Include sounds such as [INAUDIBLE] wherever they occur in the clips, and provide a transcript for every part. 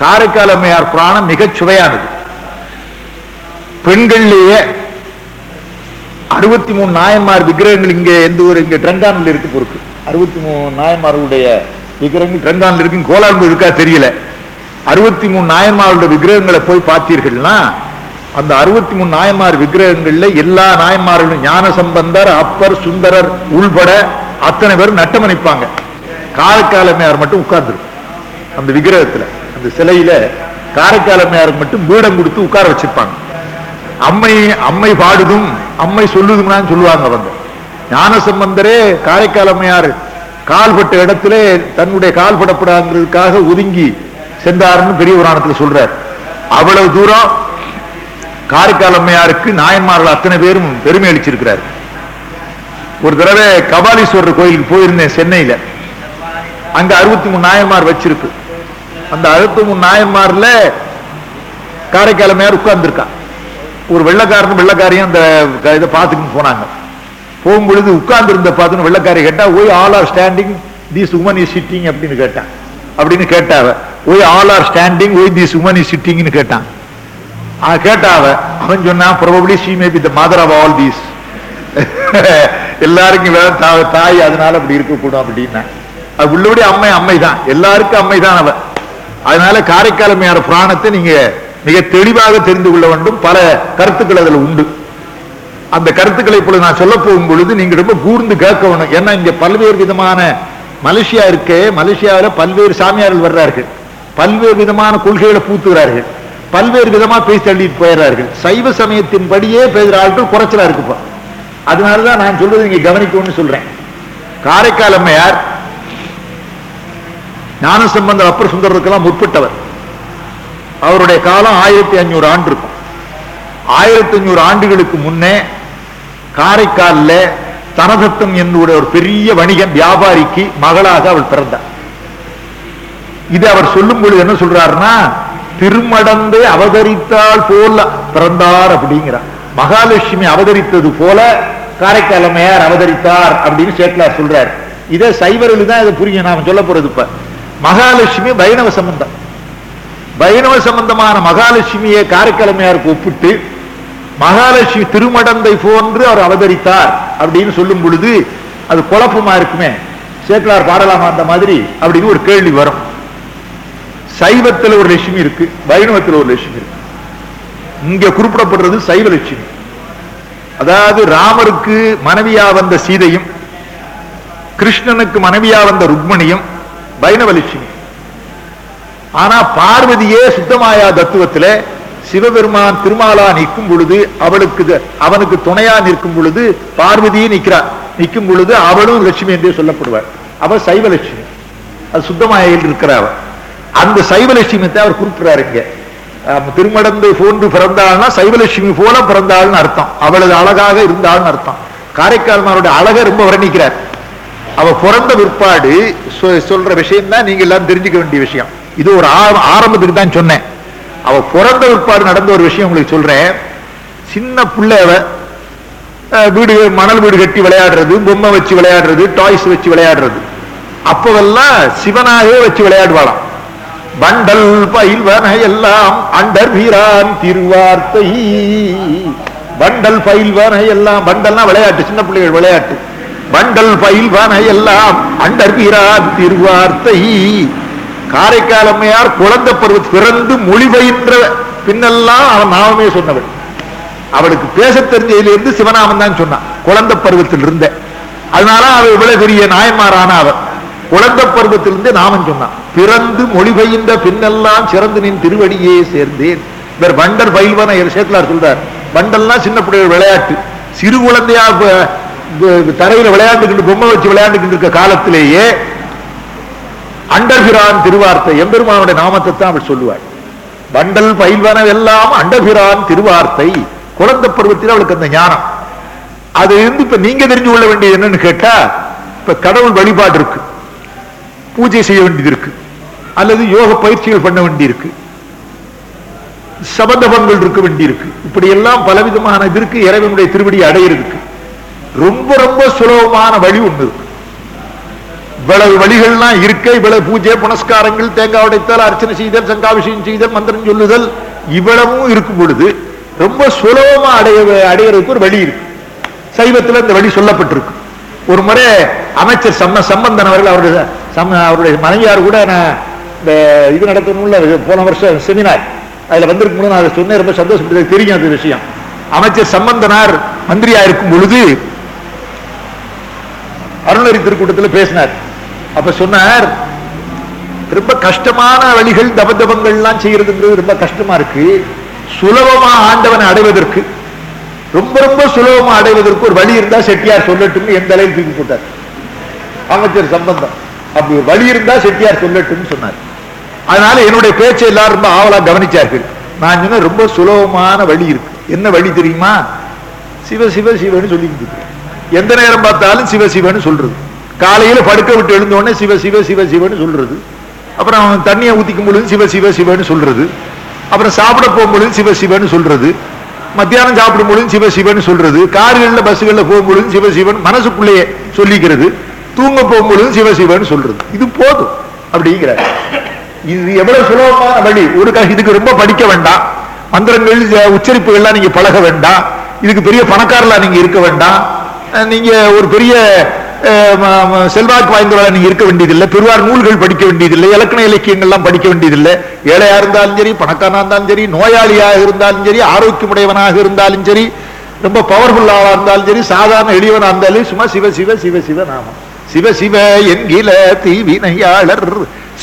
காரைக்கால் அம்மையார் புராணம் மிகச் சுவையானது. பெண்கள்லேயே அறுபத்தி மூணு நாயன்மார் விக்கிரகங்கள் இங்க எந்த ஒரு இங்க ட்ரங்கானில் இருக்கு பொறுக்கு. அறுபத்தி மூணு நாயன்மார்களுடைய விக்கிரகங்கள் ட்ரங்கானில் இருக்கு. கோலாம்பு இருக்கா தெரியல. அறுபத்தி மூணு நாயன்மாருடைய விக்கிரகங்களை போய் பார்த்தீர்கள்னா அந்த அறுபத்தி மூணு நாயன்மார் விக்கிரகங்கள்ல எல்லா நாயன்மார்களும் ஞான சம்பந்தர் அப்பர் சுந்தரர் உள்பட அத்தனை பேரும் நட்டமணிப்பாங்க. காலக்காலமையார் மட்டும் உட்கார்ந்துருக்கும். அந்த விக்கிரகத்துல. அந்த சிலையில காரைக்காலமையாருக்கு மட்டும் பீடம் கொடுத்து உட்கார வச்சிருப்பாங்க. அம்மை அம்மை பாடுதும் அம்மை சொல்லுதும்னா சொல்லுவாங்க அவங்க. ஞான சம்பந்தரே காரைக்கால் அம்மையார் கால்பட்ட இடத்துல தன்னுடைய கால்படப்படாங்கிறதுக்காக ஒதுங்கி சென்றாருன்னு பெரிய புராணத்துல சொல்றார். அவ்வளவு தூரம் காரைக்கால் அம்மையாருக்கு நாயன்மார்கள் அத்தனை பேரும் பெருமை அளிச்சிருக்கிறார். ஒரு தடவை கபாலீஸ்வரர் கோயிலுக்கு போயிருந்தேன் சென்னையில. அங்க அறுபத்தி மூணு நாயன்மார் வச்சிருக்கு. அந்த அழுத்தம் நாயன்மார்ல காரைக்காலமையார் அம்மையார் உட்கார்ந்துருக்கா. ஒரு வெள்ளக்காரன் வெள்ளக்காரியும் அந்த க- இதை பார்த்துக்கின்னு போனாங்க. போகும்பொழுது உட்கார்ந்து இருந்த பார்த்துன்னு வெள்ளக்காரி கேட்டா why all are standing these woman is sitting அப்படின்னு கேட்டான் அப்படின்னு கேட்டாவ. Why all are standing why these woman is சிட்டிங்னு கேட்டான். கேட்டாவ. அவன் சொன்னான் probably she may be the mother of all these எல்லாருக்கும் வேற தா- தாய் அதனால அப்படி இருக்கக்கூடும் அப்படின்னா. அது உள்ளபடி அம்மை அம்மை தான் எல்லாருக்கும் அம்மை தான் அவ அதனால காரைக்கால் அம்மையார் புராணத்தை நீங்க மிக தெளிவாக தெரிந்து கொள்ள வேண்டும். பல கருத்துக்கள் அதுல உண்டு. அந்த கருத்துக்களை இப்பொழுது நான் சொல்ல போகும் பொழுது நீங்க ரொம்ப கூர்ந்து கேட்கணும் ஏன்னா இங்க பல்வேறு விதமான மலேசியா இருக்கே மலேசியாவில் பல்வேறு சாமியார்கள் வர்றார்கள். பல்வேறு விதமான கொள்கைகளை பூத்துகிறார்கள். பல்வேறு விதமா பேசி தள்ளிட்டு போயிடுறார்கள். சைவ சமயத்தின்படியே பேசுகிற ஆட்கள் குறைச்சலா இருக்குப்பா. அதனாலதான் நான் சொல்றது நீங்க கவனிக்கணும்னு சொல்றேன். காரைக்கால் அம்மையார் ஞான சம்பந்தர் அப்பர் சுந்தரருக்கெல்லாம் முற்பட்டவர். அவருடைய காலம் ஆயிரத்தி அஞ்சூறு ஆண்டு இருக்கும் ஆயிரத்தி அஞ்சூறு ஆண்டுகளுக்கு முன்னே காரைக்காலில் தனதத்தம் என்னுடைய ஒரு பெரிய வணிகன் வியாபாரிக்கு மகளாக அவள் பிறந்தார் இது அவர் சொல்லும் பொழுது என்ன சொல்றாருன்னா திருமடந்து அவதரித்தால் போல பிறந்தார் அப்படிங்கிறார். மகாலட்சுமி அவதரித்தது போல காரைக்காலமையார் அவதரித்தார் அப்படின்னு சேட்லார் சொல்றார். இதை சைவர்கள் தான் இதை புரியும். நாம சொல்ல போறது இப்ப. மகாலட்சுமி வைணவ சம்பந்தம். வைணவ சம்பந்தமான மகாலட்சுமியை காரைக்கிழமையாருக்கு ஒப்பிட்டு மகாலட்சுமி திருமடந்தை போன்று அவர் அவதரித்தார் அப்படின்னு சொல்லும் பொழுது அது குழப்பமா இருக்குமே. சேக்கலார் பாடலாமா அந்த மாதிரி? அப்படின்னு ஒரு கேள்வி வரும். சைவத்துல ஒரு லட்சுமி இருக்கு வைணவத்தில் ஒரு லட்சுமி இருக்கு. இங்க குறிப்பிடப்படுறது சைவ லட்சுமி அதாவது ராமருக்கு மனைவியா வந்த சீதையும் கிருஷ்ணனுக்கு மனைவியா வந்த ருக்மணியும் வைணவலட்சுமி. ஆனா பார்வதியே சுத்தமாயா தத்துவத்துல சிவபெருமான் திருமாலா நிற்கும் பொழுது அவளுக்கு அவனுக்கு துணையா நிற்கும் பொழுது பார்வதியே நிற்கிறார். நிற்கும் பொழுது அவளும் லட்சுமி என்றே சொல்லப்படுவார். அவள் சைவ லட்சுமி அது சுத்தமாயில் இருக்கிறார் அந்த சைவலட்சுமி அவர் குறிப்பிடுறாரு இங்க. திருமடந்து போன்று பிறந்தாள்னா சைவலட்சுமி போல பிறந்தாள்னு அர்த்தம். அவளது அழகாக இருந்தாள்னு அர்த்தம். காரைக்கால்மாரோட அழகை ரொம்ப வர்ணிக்கிறார். அவ பிறந்த பிற்பாடு சொ- சொல்ற விஷயம் தான் நீங்க எல்லாம் தெரிஞ்சுக்க வேண்டிய விஷயம். இது ஒரு ஆரம்பத்துக்கு தான் சொன்னேன். அவ பிறந்த பிற்பாடு நடந்த ஒரு விஷயம் உங்களுக்கு சொல்றேன். சின்ன பிள்ளை அவ வீடு மணல் வீடு கட்டி விளையாடுறது பொம்மை வச்சு விளையாடுறது டாய்ஸ் வச்சு விளையாடுறது. அப்போதெல்லாம் சிவனாகவே வச்சு விளையாடுவாளாம். பண்டல் பயில்வன எல்லாம் அண்டர் வீரான் திருவார்த்தை. பண்டல் பயில்வன எல்லாம் பண்டல்னா விளையாட்டு சின்ன பிள்ளைகள் விளையாட்டு. வண்டல் பயில்வன எல்லாம் அண்டர் திருவார்த்தை. காரைக்காலம்மையார் குழந்தை பருவ பிறந்து மொழி பயின்ற பின்னெல்லாம் அவன் நாமமே சொன்னவள் அவளுக்கு பேச தெரிஞ்சதிலிருந்து சிவநாமன் தான் சொன்னான். குழந்தை பருவத்தில் இருந்த. அதனால அவள் இவ்வளவு பெரிய நாயன்மாரான அவள் குழந்தை பருவத்திலிருந்து நாமன் சொன்னான். பிறந்து மொழி பயின்ற பின்னெல்லாம் சிறந்து நின் திருவடியே சேர்ந்தேன். இவர் வண்டர் பயில்வன சேத்தலார் சொல்றார். வண்டல்லாம் சின்ன பிள்ளைகள் விளையாட்டு. சிறு குழந்தையா தரையில் விளையாண்டுக்கிட்டு பொம்மை வச்சு விளையாண்டுகிட்டு இருக்க காலத்திலேயே அண்டபிரான் திருவார்த்தை எம்பெருமானுடைய நாமத்தை தான் அவள் சொல்லுவாள். வண்டல் பயில்வனவெல்லாம் அண்டபிரான் திருவார்த்தை. குழந்தை பருவத்தில் அவளுக்கு அந்த ஞானம். அது இருந்து இப்ப நீங்க தெரிஞ்சு கொள்ள வேண்டியது என்னன்னு கேட்டா இப்ப கடவுள் வழிபாடு இருக்கு. பூஜை செய்ய வேண்டியது இருக்கு. அல்லது யோக பயிற்சிகள் பண்ண வேண்டியிருக்கு. சபதபங்கள் இருக்க வேண்டியிருக்கு. இப்படி எல்லாம் பலவிதமான இது இருக்கு. இறைவனுடைய திருவடி அடையிறதுக்கு. ரொம்ப ரொம்ப சுலபமான வழி ஒண்ணு. இருக்கு இவ்வளவு வழிகள்லாம் இருக்க இவ்வளவு பூஜை புனஸ்காரங்கள் தேங்காய் உடைத்தல் அர்ச்சனை செய்தல் சங்காபிஷேகம் செய்தல் மந்திரம் சொல்லுதல் இவ்வளவும் இருக்கும் பொழுது ரொம்ப சுலபமா அடைய அடைகிறதுக்கு ஒரு வழி இருக்கு. சைவத்துல இந்த வழி சொல்லப்பட்டிருக்கு. ஒரு முறை அமைச்சர் சம்ம சம்பந்தன் அவர்கள் அவருடைய சம்ம- அவருடைய மனைவியார் கூட நான் இந்த இது நடத்தணும்ல போன வருஷம் செமினார். அதுல வந்திருக்கும் போது நான் அதை சொன்னேன் ரொம்ப சந்தோஷப்பட்டது தெரியும் அந்த விஷயம். அமைச்சர் சம்பந்தனார் மந்திரியா இருக்கும் பொழுது அருணரி திருக்கூட்டத்தில் பேசினார். அப்ப சொன்னார் ரொம்ப கஷ்டமான வழிகள் தபதபங்கள்லாம் செய்யறதுங்கிறது ரொம்ப கஷ்டமா இருக்கு. சுலபமா ஆண்டவனை அடைவதற்கு ரொம்ப ரொம்ப சுலபமா அடைவதற்கு ஒரு வழி இருந்தா செட்டியார் சொல்லட்டும்னு எந்த அளவில் தூக்கி போட்டார். அமைச்சர் சம்பந்தம். அப்படி ஒரு வழி இருந்தா செட்டியார் சொல்லட்டும்னு சொன்னார். அதனால என்னுடைய பேச்சை எல்லாரும் ரொம்ப ஆவலா கவனிச்சார்கள். நான் சொன்ன ரொம்ப சுலபமான வழி இருக்கு. என்ன வழி தெரியுமா? சிவ சிவ சிவன்னு சொல்லிக்கிட்டு இருக்கு. எந்த நேரம் பார்த்தாலும் சிவ சிவன்னு சொல்றது. காலையில படுக்க விட்டு எழுந்த உடனே சிவ சிவ சிவ சிவன்னு சொல்றது. அப்புறம் தண்ணியை ஊற்றிக்கும் பொழுது சிவ சிவ சிவன்னு சொல்றது. அப்புறம் சாப்பிட போகும்பொழுது சிவ சிவன்னு சொல்றது. மத்தியானம் சாப்பிடும் பொழுது சிவ சிவன்னு சொல்றது. கார்களில் பஸ்ஸுகளில் போகும்பொழுது சிவ சிவன் மனசுக்குள்ளேயே சொல்லிக்கிறது. தூங்க போகும்பொழுது சிவ சிவன்னு சொல்றது. இது போதும் அப்படிங்கிற இது எவ்வளவு சுலபமான வழி. ஒரு க- இதுக்கு ரொம்ப படிக்க வேண்டாம். மந்திரங்கள் உச்சரிப்புகள்லாம் நீங்க பழக வேண்டாம். இதுக்கு பெரிய பணக்காரலாம் நீங்க இருக்க வேண்டாம். நீங்கள் நீங்க ஒரு பெரிய செல்வாக்கு வாய்ந்தவர்களாக நீங்க இருக்க வேண்டியதில்லை. பெருவார் நூல்கள் படிக்க வேண்டியதில்லை. இலக்கண இலக்கியங்கள்லாம் படிக்க வேண்டியதில்லை. ஏழையா இருந்தாலும் சரி பணக்காரனா இருந்தாலும் சரி நோயாளியாக இருந்தாலும் சரி ஆரோக்கியமுடையவனாக இருந்தாலும் சரி ரொம்ப பவர்ஃபுல்லாக இருந்தாலும் சரி சாதாரண எளியவனாக இருந்தாலும் சும்மா சிவ சிவ சிவ சிவ நாமம். சிவ சிவ என்கில தீவினையாளர்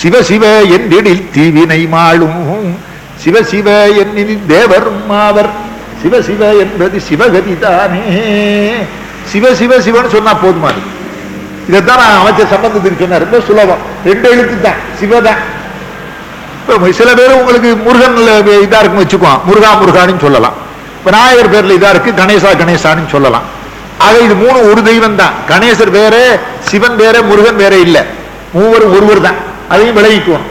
சிவ சிவ என்றிடில் தீவினை மாளும். சிவ சிவ என்னில் தேவர் மாவர் சிவ சிவ என்பது சிவகதி தானே சிவ சிவ சிவன்னு சொன்னா போதுமா இருக்கு இதைத்தான் நான் அமைச்சர் சம்பந்தத்தில் சொன்னேன் ரொம்ப சுலபம். ரெண்டு எழுத்து தான். சிவதான் இப்ப சில பேர் உங்களுக்கு முருகன் இதா இருக்குன்னு வச்சுக்குவோம் முருகா முருகான்னு சொல்லலாம். விநாயகர் பேர்ல இதா இருக்கு. கணேசா கணேசான்னு சொல்லலாம். ஆக இது மூணு ஒரு தெய்வம் தான். கணேசர் வேற சிவன் வேற முருகன் வேற இல்ல. மூவரும் ஒருவர் தான். அதையும் விளைவிக்குவோம்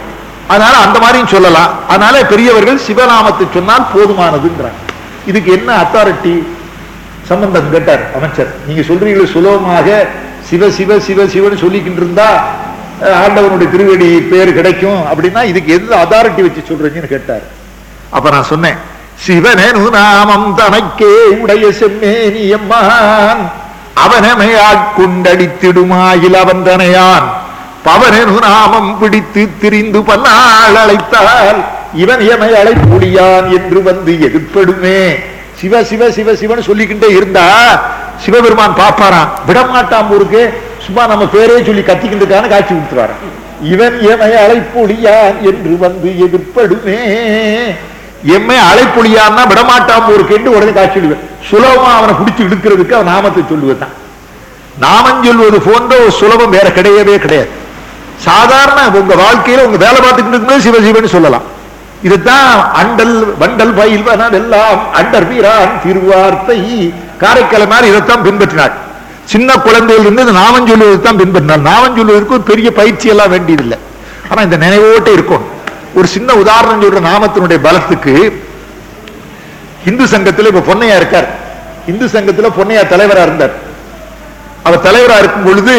அதனால அந்த மாதிரியும் சொல்லலாம். அதனால பெரியவர்கள் சிவநாமத்தை சொன்னால் போதுமானதுன்றாங்க. இதுக்கு என்ன அத்தாரிட்டி சம்பந்தம் கேட்டார் அமைச்சர். நீங்க சொல்றீங்களே சுலபமாக சிவ சிவ சிவ சிவன்னு சொல்லிக்கிட்டு இருந்தா அஹ், ஆண்டவனுடைய திருவடி பேர் கிடைக்கும் அப்படின்னா இதுக்கு எந்த அதாரிட்டி வச்சு சொல்றீங்கன்னு கேட்டார். அப்ப நான் சொன்னேன் சிவனு நாமம் தனக்கே உடைய செம்மேனியம்மான் அவனமை ஆட்கொண்டடித்திடுமாயில் அவன் தனையான். பவனெனு நாமம் பிடித்து திரிந்து பன்னாள் அழைத்தால் இவன் எமை அழைப்புடியான் என்று வந்து எதிர்ப்படுமே. சிவ சிவ சிவ சிவன் சொல்லிக்கிட்டே இருந்தா சிவபெருமான் பாப்பாராம். விடமாட்டாம் ஊருக்கு சும்மா நம்ம பேரே சொல்லி கத்திக்கிட்டுக்கான காட்சி கொடுத்துருவாரு. இவன் எமை அழைப்புடியான் என்று வந்து எதிர்ப்படுமே. எம்மை அழைப்புலியான்னா விடமாட்டாம் ஊருக்கு என்று உடனே காட்சி விடுவேன் சுலபமா அவனை பிடிச்சி இழுக்கிறதுக்கு அவன் நாமத்தை சொல்லுவதுதான். நாமம் சொல்வது போன்ற ஒரு சுலபம் வேற கிடையவே கிடையாது. சாதாரண உங்க வாழ்க்கையில உங்க வேலை பார்த்துக்கிட்டு இருக்கும்போது சிவசிவன் சொல்லலாம். இதுதான் அண்டல் வண்டல் பயில்வனால் எல்லாம் அண்டர் வீரான் திருவார்த்தை. காரைக்கால மாதிரி இதைத்தான் பின்பற்றினார். சின்ன குழந்தையில இருந்து இந்த நாமம் சொல்லுவது தான் பின்பற்றினார். நாமம் ஒரு பெரிய பயிற்சி எல்லாம் வேண்டியதில்லை. ஆனா இந்த நினைவோட்டே இருக்கும். ஒரு சின்ன உதாரணம் சொல்ற நாமத்தினுடைய பலத்துக்கு இந்து சங்கத்துல இப்ப பொன்னையா இருக்கார். இந்து சங்கத்துல பொன்னையா தலைவரா இருந்தார். அவர் தலைவரா இருக்கும் பொழுது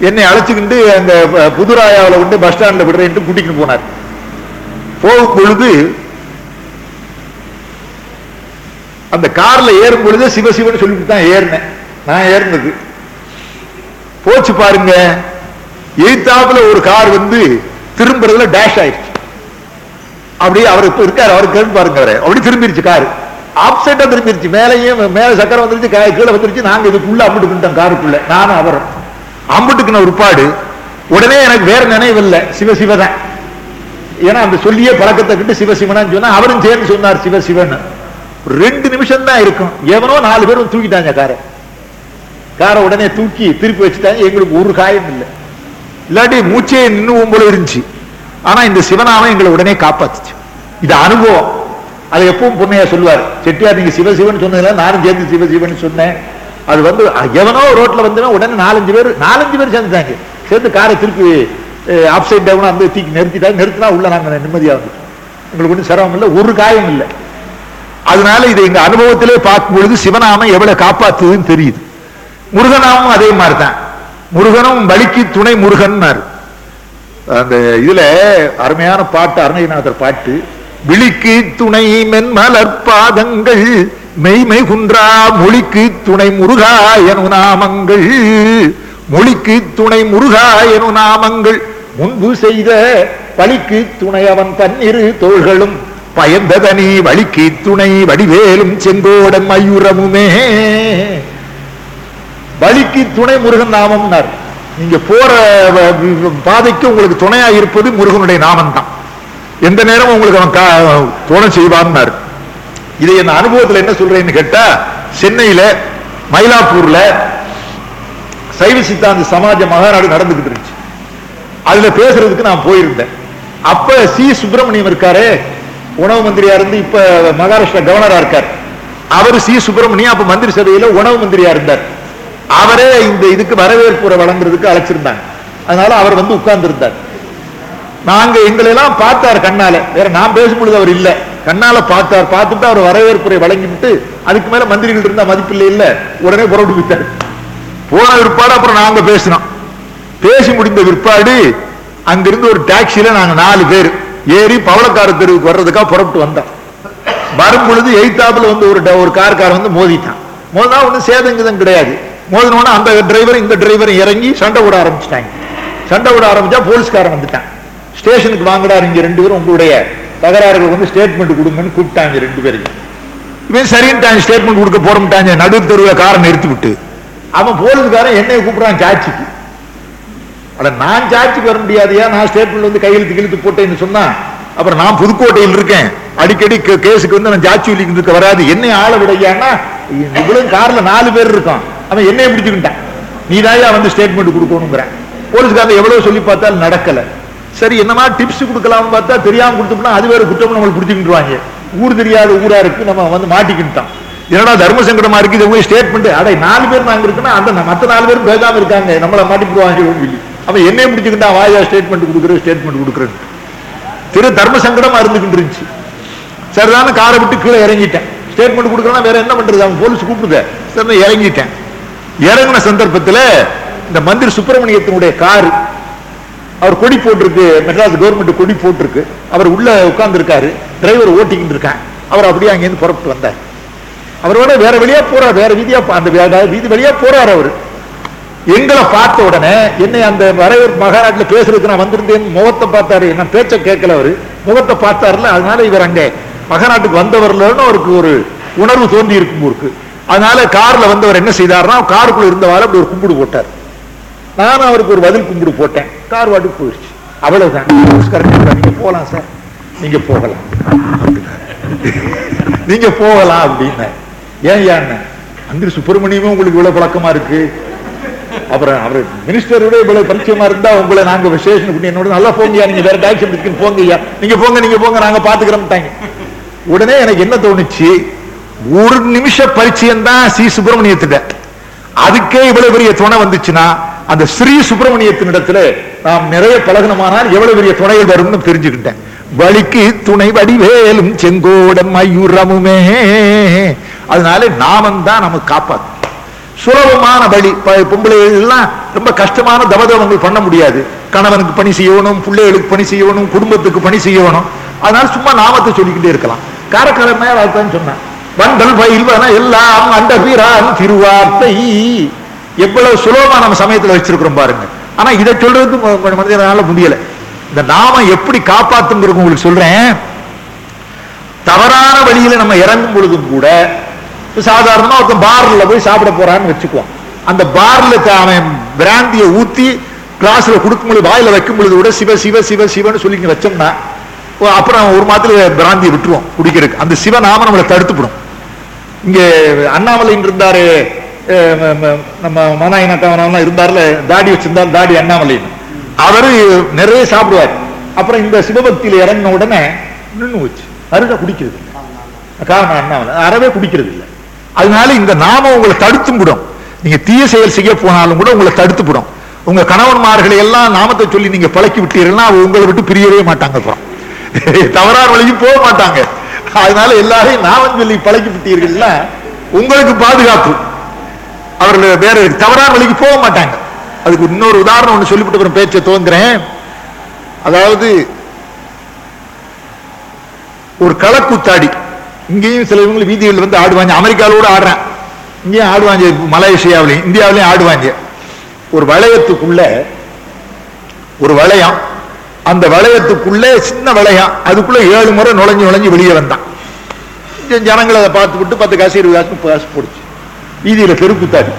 என்னை அழைச்சுக்கிட்டு அந்த புதுராயாவில் கொண்டு பஸ் ஸ்டாண்ட்ல விடுறேன்ட்டு கூட்டிக்கிட்டு போனார். போகும் பொழுது அந்த கார்ல ஏறும் பொழுது சிவசிவன் சொல்லிட்டு தான் ஏறினேன். நான் ஏறினது. போச்சு பாருங்க. எய்தாப்புல ஒரு கார் வந்து திரும்புறதுல டேஷ் ஆயிடுச்சு. அப்படியே அவர் இப்ப இருக்காரு அவருக்கு கேட்டு பாருங்க அவரை அப்படி திரும்பிருச்சு காரு. ஆப்சைட்டா திரும்பிருச்சு. மேலேயும் மேல சக்கரம் வந்துருச்சு கீழே வந்துருச்சு. நாங்க இதுக்குள்ள அம்பிட்டு பண்ணிட்டோம் காருக்குள்ள. நானும் அவரும். அம்பிட்டுக்குன உட்பாடு உடனே எனக்கு வேற நினைவு இல்லை. சிவசிவதான் ஏன்னா அந்த சொல்லியே பழக்கத்தை கிட்டு சிவசிவனான்னு சொன்னா அவரும் சேர்ந்து சொன்னார் சிவசிவன் ரெண்டு நிமிஷம் தான் இருக்கும். எவனோ நாலு பேரும் தூக்கிட்டாங்க காரை. காரை உடனே தூக்கி திருப்பி வச்சுட்டாங்க. எங்களுக்கு ஒரு காயம் இல்லை. இல்லாட்டி மூச்சே நின்னுவும் போல இருந்துச்சு. ஆனா இந்த சிவநாமம் எங்களை உடனே காப்பாத்துச்சு. இது அனுபவம். அதை எப்பவும் பொண்ணையா சொல்லுவார். செட்டியார் நீங்க சிவசிவன் சொன்னதுல நானும் சேர்ந்து சிவசிவன் சொன்னேன். அது வந்து எவனோ ரோட்ல வந்தவன் உடனே நாலஞ்சு பேர் நாலஞ்சு பேர் சேர்ந்துட்டாங்க. சேர்ந்து காரை திருப்பி ஆப்சைட் டவுனாக அந்த தீக்கி நிறுத்திட்டாங்க நிறுத்தினா உள்ள நாங்கள் நிம்மதியாக வந்துட்டோம் எங்களுக்கு ஒன்றும் சிரமம் இல்லை ஒரு காயம் இல்லை. அதனால இதை எங்க அனுபவத்திலே பார்க்கும் பொழுது சிவநாமம் எவ்வளவு காப்பாத்துதுன்னு தெரியுது. முருகனாமும் அதே மாதிரி தான் முருகனும் வலிக்கு துணை முருகன்னார். அந்த இதுல அருமையான பாட்டு அருணகிரிநாதர் பாட்டு விழிக்கு துணை மென்மலர் பாதங்கள் மெய்மை குன்றா மொழிக்கு துணை முருகா எனும் நாமங்கள் மொழிக்கு துணை முருகா எனும் நாமங்கள் முன்பு செய்த பழிக்கு துணை அவன் தன்னிரு தோள்களும் பயந்ததனி வழிக்கு துணை வடிவேலும் செங்கோடன் மயூரமுமே. வழிக்கு துணை முருகன் நாமம்னார். நீங்க போற வ- பாதைக்கு உங்களுக்கு துணையா இருப்பது முருகனுடைய நாமம் தான் எந்த நேரம் உங்களுக்கு அவன் கா- துணை செய்வான்னார். இதை என் அனுபவத்துல என்ன சொல்றேன்னு கேட்டா சென்னையில மயிலாப்பூர்ல சைவ சித்தாந்த சமாஜ மகாநாடு நடந்துகிட்டு இருந்துச்சு. அதுல பேசுறதுக்கு நான் போயிருந்தேன். அப்ப சி. சுப்பிரமணியம் இருக்காரு. உணவு மந்திரியா இருந்து இப்ப மகாராஷ்டிரா கவர்னரா இருக்கார். அவர் சி. சுப்பிரமணியம் அப்ப மந்திரி சபையில உணவு மந்திரியா இருந்தார். அவரே இந்த இதுக்கு வரவேற்புரை வழங்குறதுக்கு அழைச்சிருந்தாங்க. அதனால அவர் வந்து உட்கார்ந்து இருந்தார் நாங்க எங்களை எல்லாம் பார்த்தார் கண்ணால. வேற நான் பேசும்பொழுது அவர் இல்ல. கண்ணால பார்த்தார். பார்த்துட்டு அவர் வரவேற்புரை வழங்கிவிட்டு அதுக்கு மேல மந்திரிகள் இருந்தா மதிப்பில்லை இல்ல. உடனே புறப்பட்டு விட்டார் போன பிற்பாடு அப்புறம் நாங்க பேசினோம். பேசி முடிந்த பிற்பாடு அங்கிருந்து ஒரு டாக்ஸியில நாங்க நாலு பேர் ஏறி பவளக்கார தெருவுக்கு வர்றதுக்காக புறப்பட்டு வந்தோம். வரும் பொழுது எய்தாப்புல வந்து ஒரு ட- ஒரு கார்காரன் வந்து மோதிட்டான். மோதினா ஒன்றும் சேதங்கிதம் கிடையாது. மோதினோன்னா அந்த டிரைவர் இந்த டிரைவர் இறங்கி சண்டை விட ஆரம்பிச்சிட்டாங்க. சண்டை விட ஆரம்பிச்சா போலீஸ்காரன் வந்துட்டான். ஸ்டேஷனுக்கு வாங்கடா இங்க ரெண்டு பேரும் உங்களுடைய தகராறுகள் வந்து ஸ்டேட்மெண்ட் கொடுங்கன்னு கூப்பிட்டாங்க ரெண்டு பேரையும். இவன் சரின்ட்டாங்க ஸ்டேட்மெண்ட் கொடுக்க போறோம்ட்டாங்க. நடு தெருவில் காரை நிறுத்தி விட்டு அவன் போலீஸ்காரன் என்னைய கூப்பிடுறான் சாட்சிக்கு. அட நான் சாட்சிக்கு வர முடியாதையா? நான் ஸ்டேட்மெண்ட் வந்து கையெழுத்து கிழித்து போட்டேன்னு சொன்னா அப்புறம் நான் புதுக்கோட்டையில் இருக்கேன். அடிக்கடி கேஸுக்கு வந்து நான் ஜாட்சி வலிக்கிறதுக்கு வராது. என்னை ஆள விடையான்னா இவ்வளவு கார்ல நாலு பேர் இருக்கான். அவன் என்னைய பிடிச்சுக்கிட்டான். நீ வந்து ஸ்டேட்மெண்ட் கொடுக்கணுங்கிறேன் போலீஸ்காரங்க எவ்வளவு சொல்லி பார்த்தாலும் நடக்கல. சரி என்னமா டிப்ஸ் கொடுக்கலாம்னு பார்த்தா தெரியாம கொடுத்தோம்னா அது வேற குற்றம் நம்மளுக்கு பிடிச்சிக்கிட்டுருவாங்க. ஊர் தெரியாத ஊரா இருக்கு நம்ம வந்து மாட்டிக்கிட்டான். என்னடா தர்ம சங்கடமா இருக்கு இது போய் ஸ்டேட்மெண்ட் அடை நாலு பேர் நாங்க இருக்குன்னா அந்த மற்ற நாலு பேரும் பேசாம இருக்காங்க. நம்மளை மாட்டிக்கிடுவாங்க சொல்லி. அவன் என்னைய முடிச்சுக்கிட்டா வாயா ஸ்டேட்மெண்ட் கொடுக்குற ஸ்டேட்மெண்ட் கொடுக்குறேன். திரு தர்ம சங்கடமா இருந்துகிட்டு இருந்துச்சு. சரிதான காரை விட்டு கீழே இறங்கிட்டேன். ஸ்டேட்மெண்ட் கொடுக்கறனா வேற என்ன பண்றது? அவன் போலீஸ் கூப்பிடுத சரி நான் இறங்கிட்டேன். இறங்கின சந்தர்ப்பத்துல இந்த மந்திரி சுப்பிரமணியத்தினுடைய கார் அவர் கொடி போட்டிருக்கு மெட்ராஸ் கவர்மெண்ட் கொடி போட்டிருக்கு. அவர் உள்ள உட்கார்ந்துருக்காரு. டிரைவர் ஓட்டிக்கிட்டு இருக்கான். அவர் அப்படியே அங்கேருந்து புறப்பட்டு வந்தார். அவரோட வேற வழியா போறார் வேற வீதியா அந்த வீதி வழியா போறார் அவரு. எங்களை பார்த்த உடனே என்னை அந்த வரவேற்பு மகாநாட்டில் பேசுறதுக்கு நான் வந்திருந்தேன் முகத்தை பார்த்தாரு. நான் பேச்ச கேட்கல அவரு. முகத்தை பார்த்தாருல அதனால இவர் அங்கே மகாநாட்டுக்கு வந்தவர்லன்னு அவருக்கு ஒரு உணர்வு தோன்றி இருக்கும் ஊருக்கு. அதனால கார்ல வந்தவர் என்ன செய்தாருன்னா காருக்குள்ள இருந்தவாறு அப்படி ஒரு கும்பிடு போட்டார். நானும் அவருக்கு ஒரு பதில் கும்பிடு போட்டேன். கார் வாட்டுக்கு போயிடுச்சு அவ்வளவுதான். நீங்க போகலாம் சார். நீங்க போகலாம். நீங்க போகலாம் அப்படின்னு ஏன் ஏன் மந்திரி சுப்பிரமணியமும் உங்களுக்கு இவ்வளவு பழக்கமா இருக்கு? அப்புறம் அவர் மினிஸ்டரோட இவ்வளவு பரிச்சயமா இருந்தா உங்களை நாங்க விசேஷம் பண்ணி என்னோட நல்லா போங்கய்யா. நீங்க வேற டாக்ஸி பிடிக்கணும் போங்கய்யா. நீங்க போங்க நீங்க போங்க நாங்க பாத்துக்கிறோம்ட்டாங்க. உடனே எனக்கு என்ன தோணுச்சு? ஒரு நிமிஷ பரிச்சயம் தான் ஸ்ரீ சுப்பிரமணியத்திட்ட. அதுக்கே இவ்வளவு பெரிய துணை வந்துச்சுன்னா அந்த ஸ்ரீ சுப்பிரமணியத்தினிடத்துல நாம் நிறைய பழகணுமானால் எவ்வளவு பெரிய துணைகள் வரும்னு தெரிஞ்சுக்கிட்டேன். வழிக்கு துணை வடிவேலும் செங்கோட மயூரமுமே. அதனால நாமம் தான் நமக்கு காப்பாத்து சுலபமான வழி பொம்பளைகள்லாம் பொம்பளைகள் எல்லாம் ரொம்ப கஷ்டமான தவதவங்கள் பண்ண முடியாது. கணவனுக்கு பணி செய்யணும் பிள்ளைகளுக்கு பணி செய்யணும் குடும்பத்துக்கு பணி செய்யணும். அதனால சும்மா நாமத்தை சொல்லிக்கிட்டே இருக்கலாம். காரக்காரன் அதுதான் சொன்னான். வண்டல் பயில்வன எல்லாம் அண்ட வீரான் திருவார்த்தை. எவ்வளவு சுலபமா நம்ம சமயத்துல வச்சிருக்கிறோம் பாருங்க. ஆனா இதை சொல்றதுக்கு மனிதனால முடியல. இந்த நாம எப்படி காப்பாத்துங்கிறது உங்களுக்கு சொல்றேன். தவறான வழியில நம்ம இறங்கும் பொழுதும் கூட சாதாரணமாக ஒருத்தன் பார்ல போய் சாப்பிட போறான்னு வச்சுக்குவோம் அந்த பார்ல த- அவன் பிராந்தியை ஊற்றி கிளாஸில் கொடுக்கும் பொழுது வாயில் வைக்கும் பொழுது கூட சிவ சிவ சிவ சிவன்னு சொல்லி வச்சோம்னா ஓ, அப்புறம் ஒரு மாதத்துல பிராந்தியை விட்டுருவோம் குடிக்கிறதுக்கு. அந்த சிவநாம நம்மளை தடுத்துப்படும் இங்கே அண்ணாமலைன்னு இருந்தாரு நம்ம மன ம- நம்ம மனாயினத்தவனெல்லாம் இருந்தார்ல தாடி வச்சிருந்தார் தாடி அண்ணாமலைன்னு அவரு நிறைய சாப்பிடுவார். அப்புறம் இந்த சிவபக்தியில இறங்கின உடனே நின்று வச்சு அருகா குடிக்கிறது இல்லை. காரணம் அண்ணாமலை. அறவே குடிக்கிறது இல்லை. அதனால இந்த நாமம் உங்களை தடுத்தும் விடும் நீங்க தீய செயல் செய்ய போனாலும் கூட உங்களை தடுத்துப்படும் உங்க கணவன்மார்களை எல்லாம் நாமத்தை சொல்லி நீங்க பழக்கி விட்டீர்கள்னா அவங்க உங்களை விட்டு பிரியவே மாட்டாங்க அப்புறம். தவறான வழியும் போக மாட்டாங்க. அதனால எல்லாரையும் நாமம் சொல்லி பழக்கி விட்டீர்கள்னா உங்களுக்கு பாதுகாப்பு. அவர்கள் வேற தவறான வழிக்கு போக மாட்டாங்க. அதுக்கு இன்னொரு உதாரணம் ஒன்று சொல்லிவிட்டு அப்புறம் பேச்சை துவங்குறேன். அதாவது ஒரு களக்குத்தாடி. இங்கேயும் சில இவங்க வீதிகள் வந்து ஆடுவாங்க. அமெரிக்காவோட ஆடுறேன். இங்கேயும் ஆடுவாங்க மலேசியாவிலையும் இந்தியாவிலையும் ஆடுவாங்க. ஒரு வளையத்துக்குள்ள ஒரு வளையம். அந்த வளையத்துக்குள்ள சின்ன வளையம். அதுக்குள்ள ஏழு முறை நுழைஞ்சு நுழைஞ்சு வெளியே வந்தான். ஜனங்களை அதை பார்த்து விட்டு பத்து காசு இருபது காசு காசு போடுச்சு. வீதியில பெருக்குத்தாடி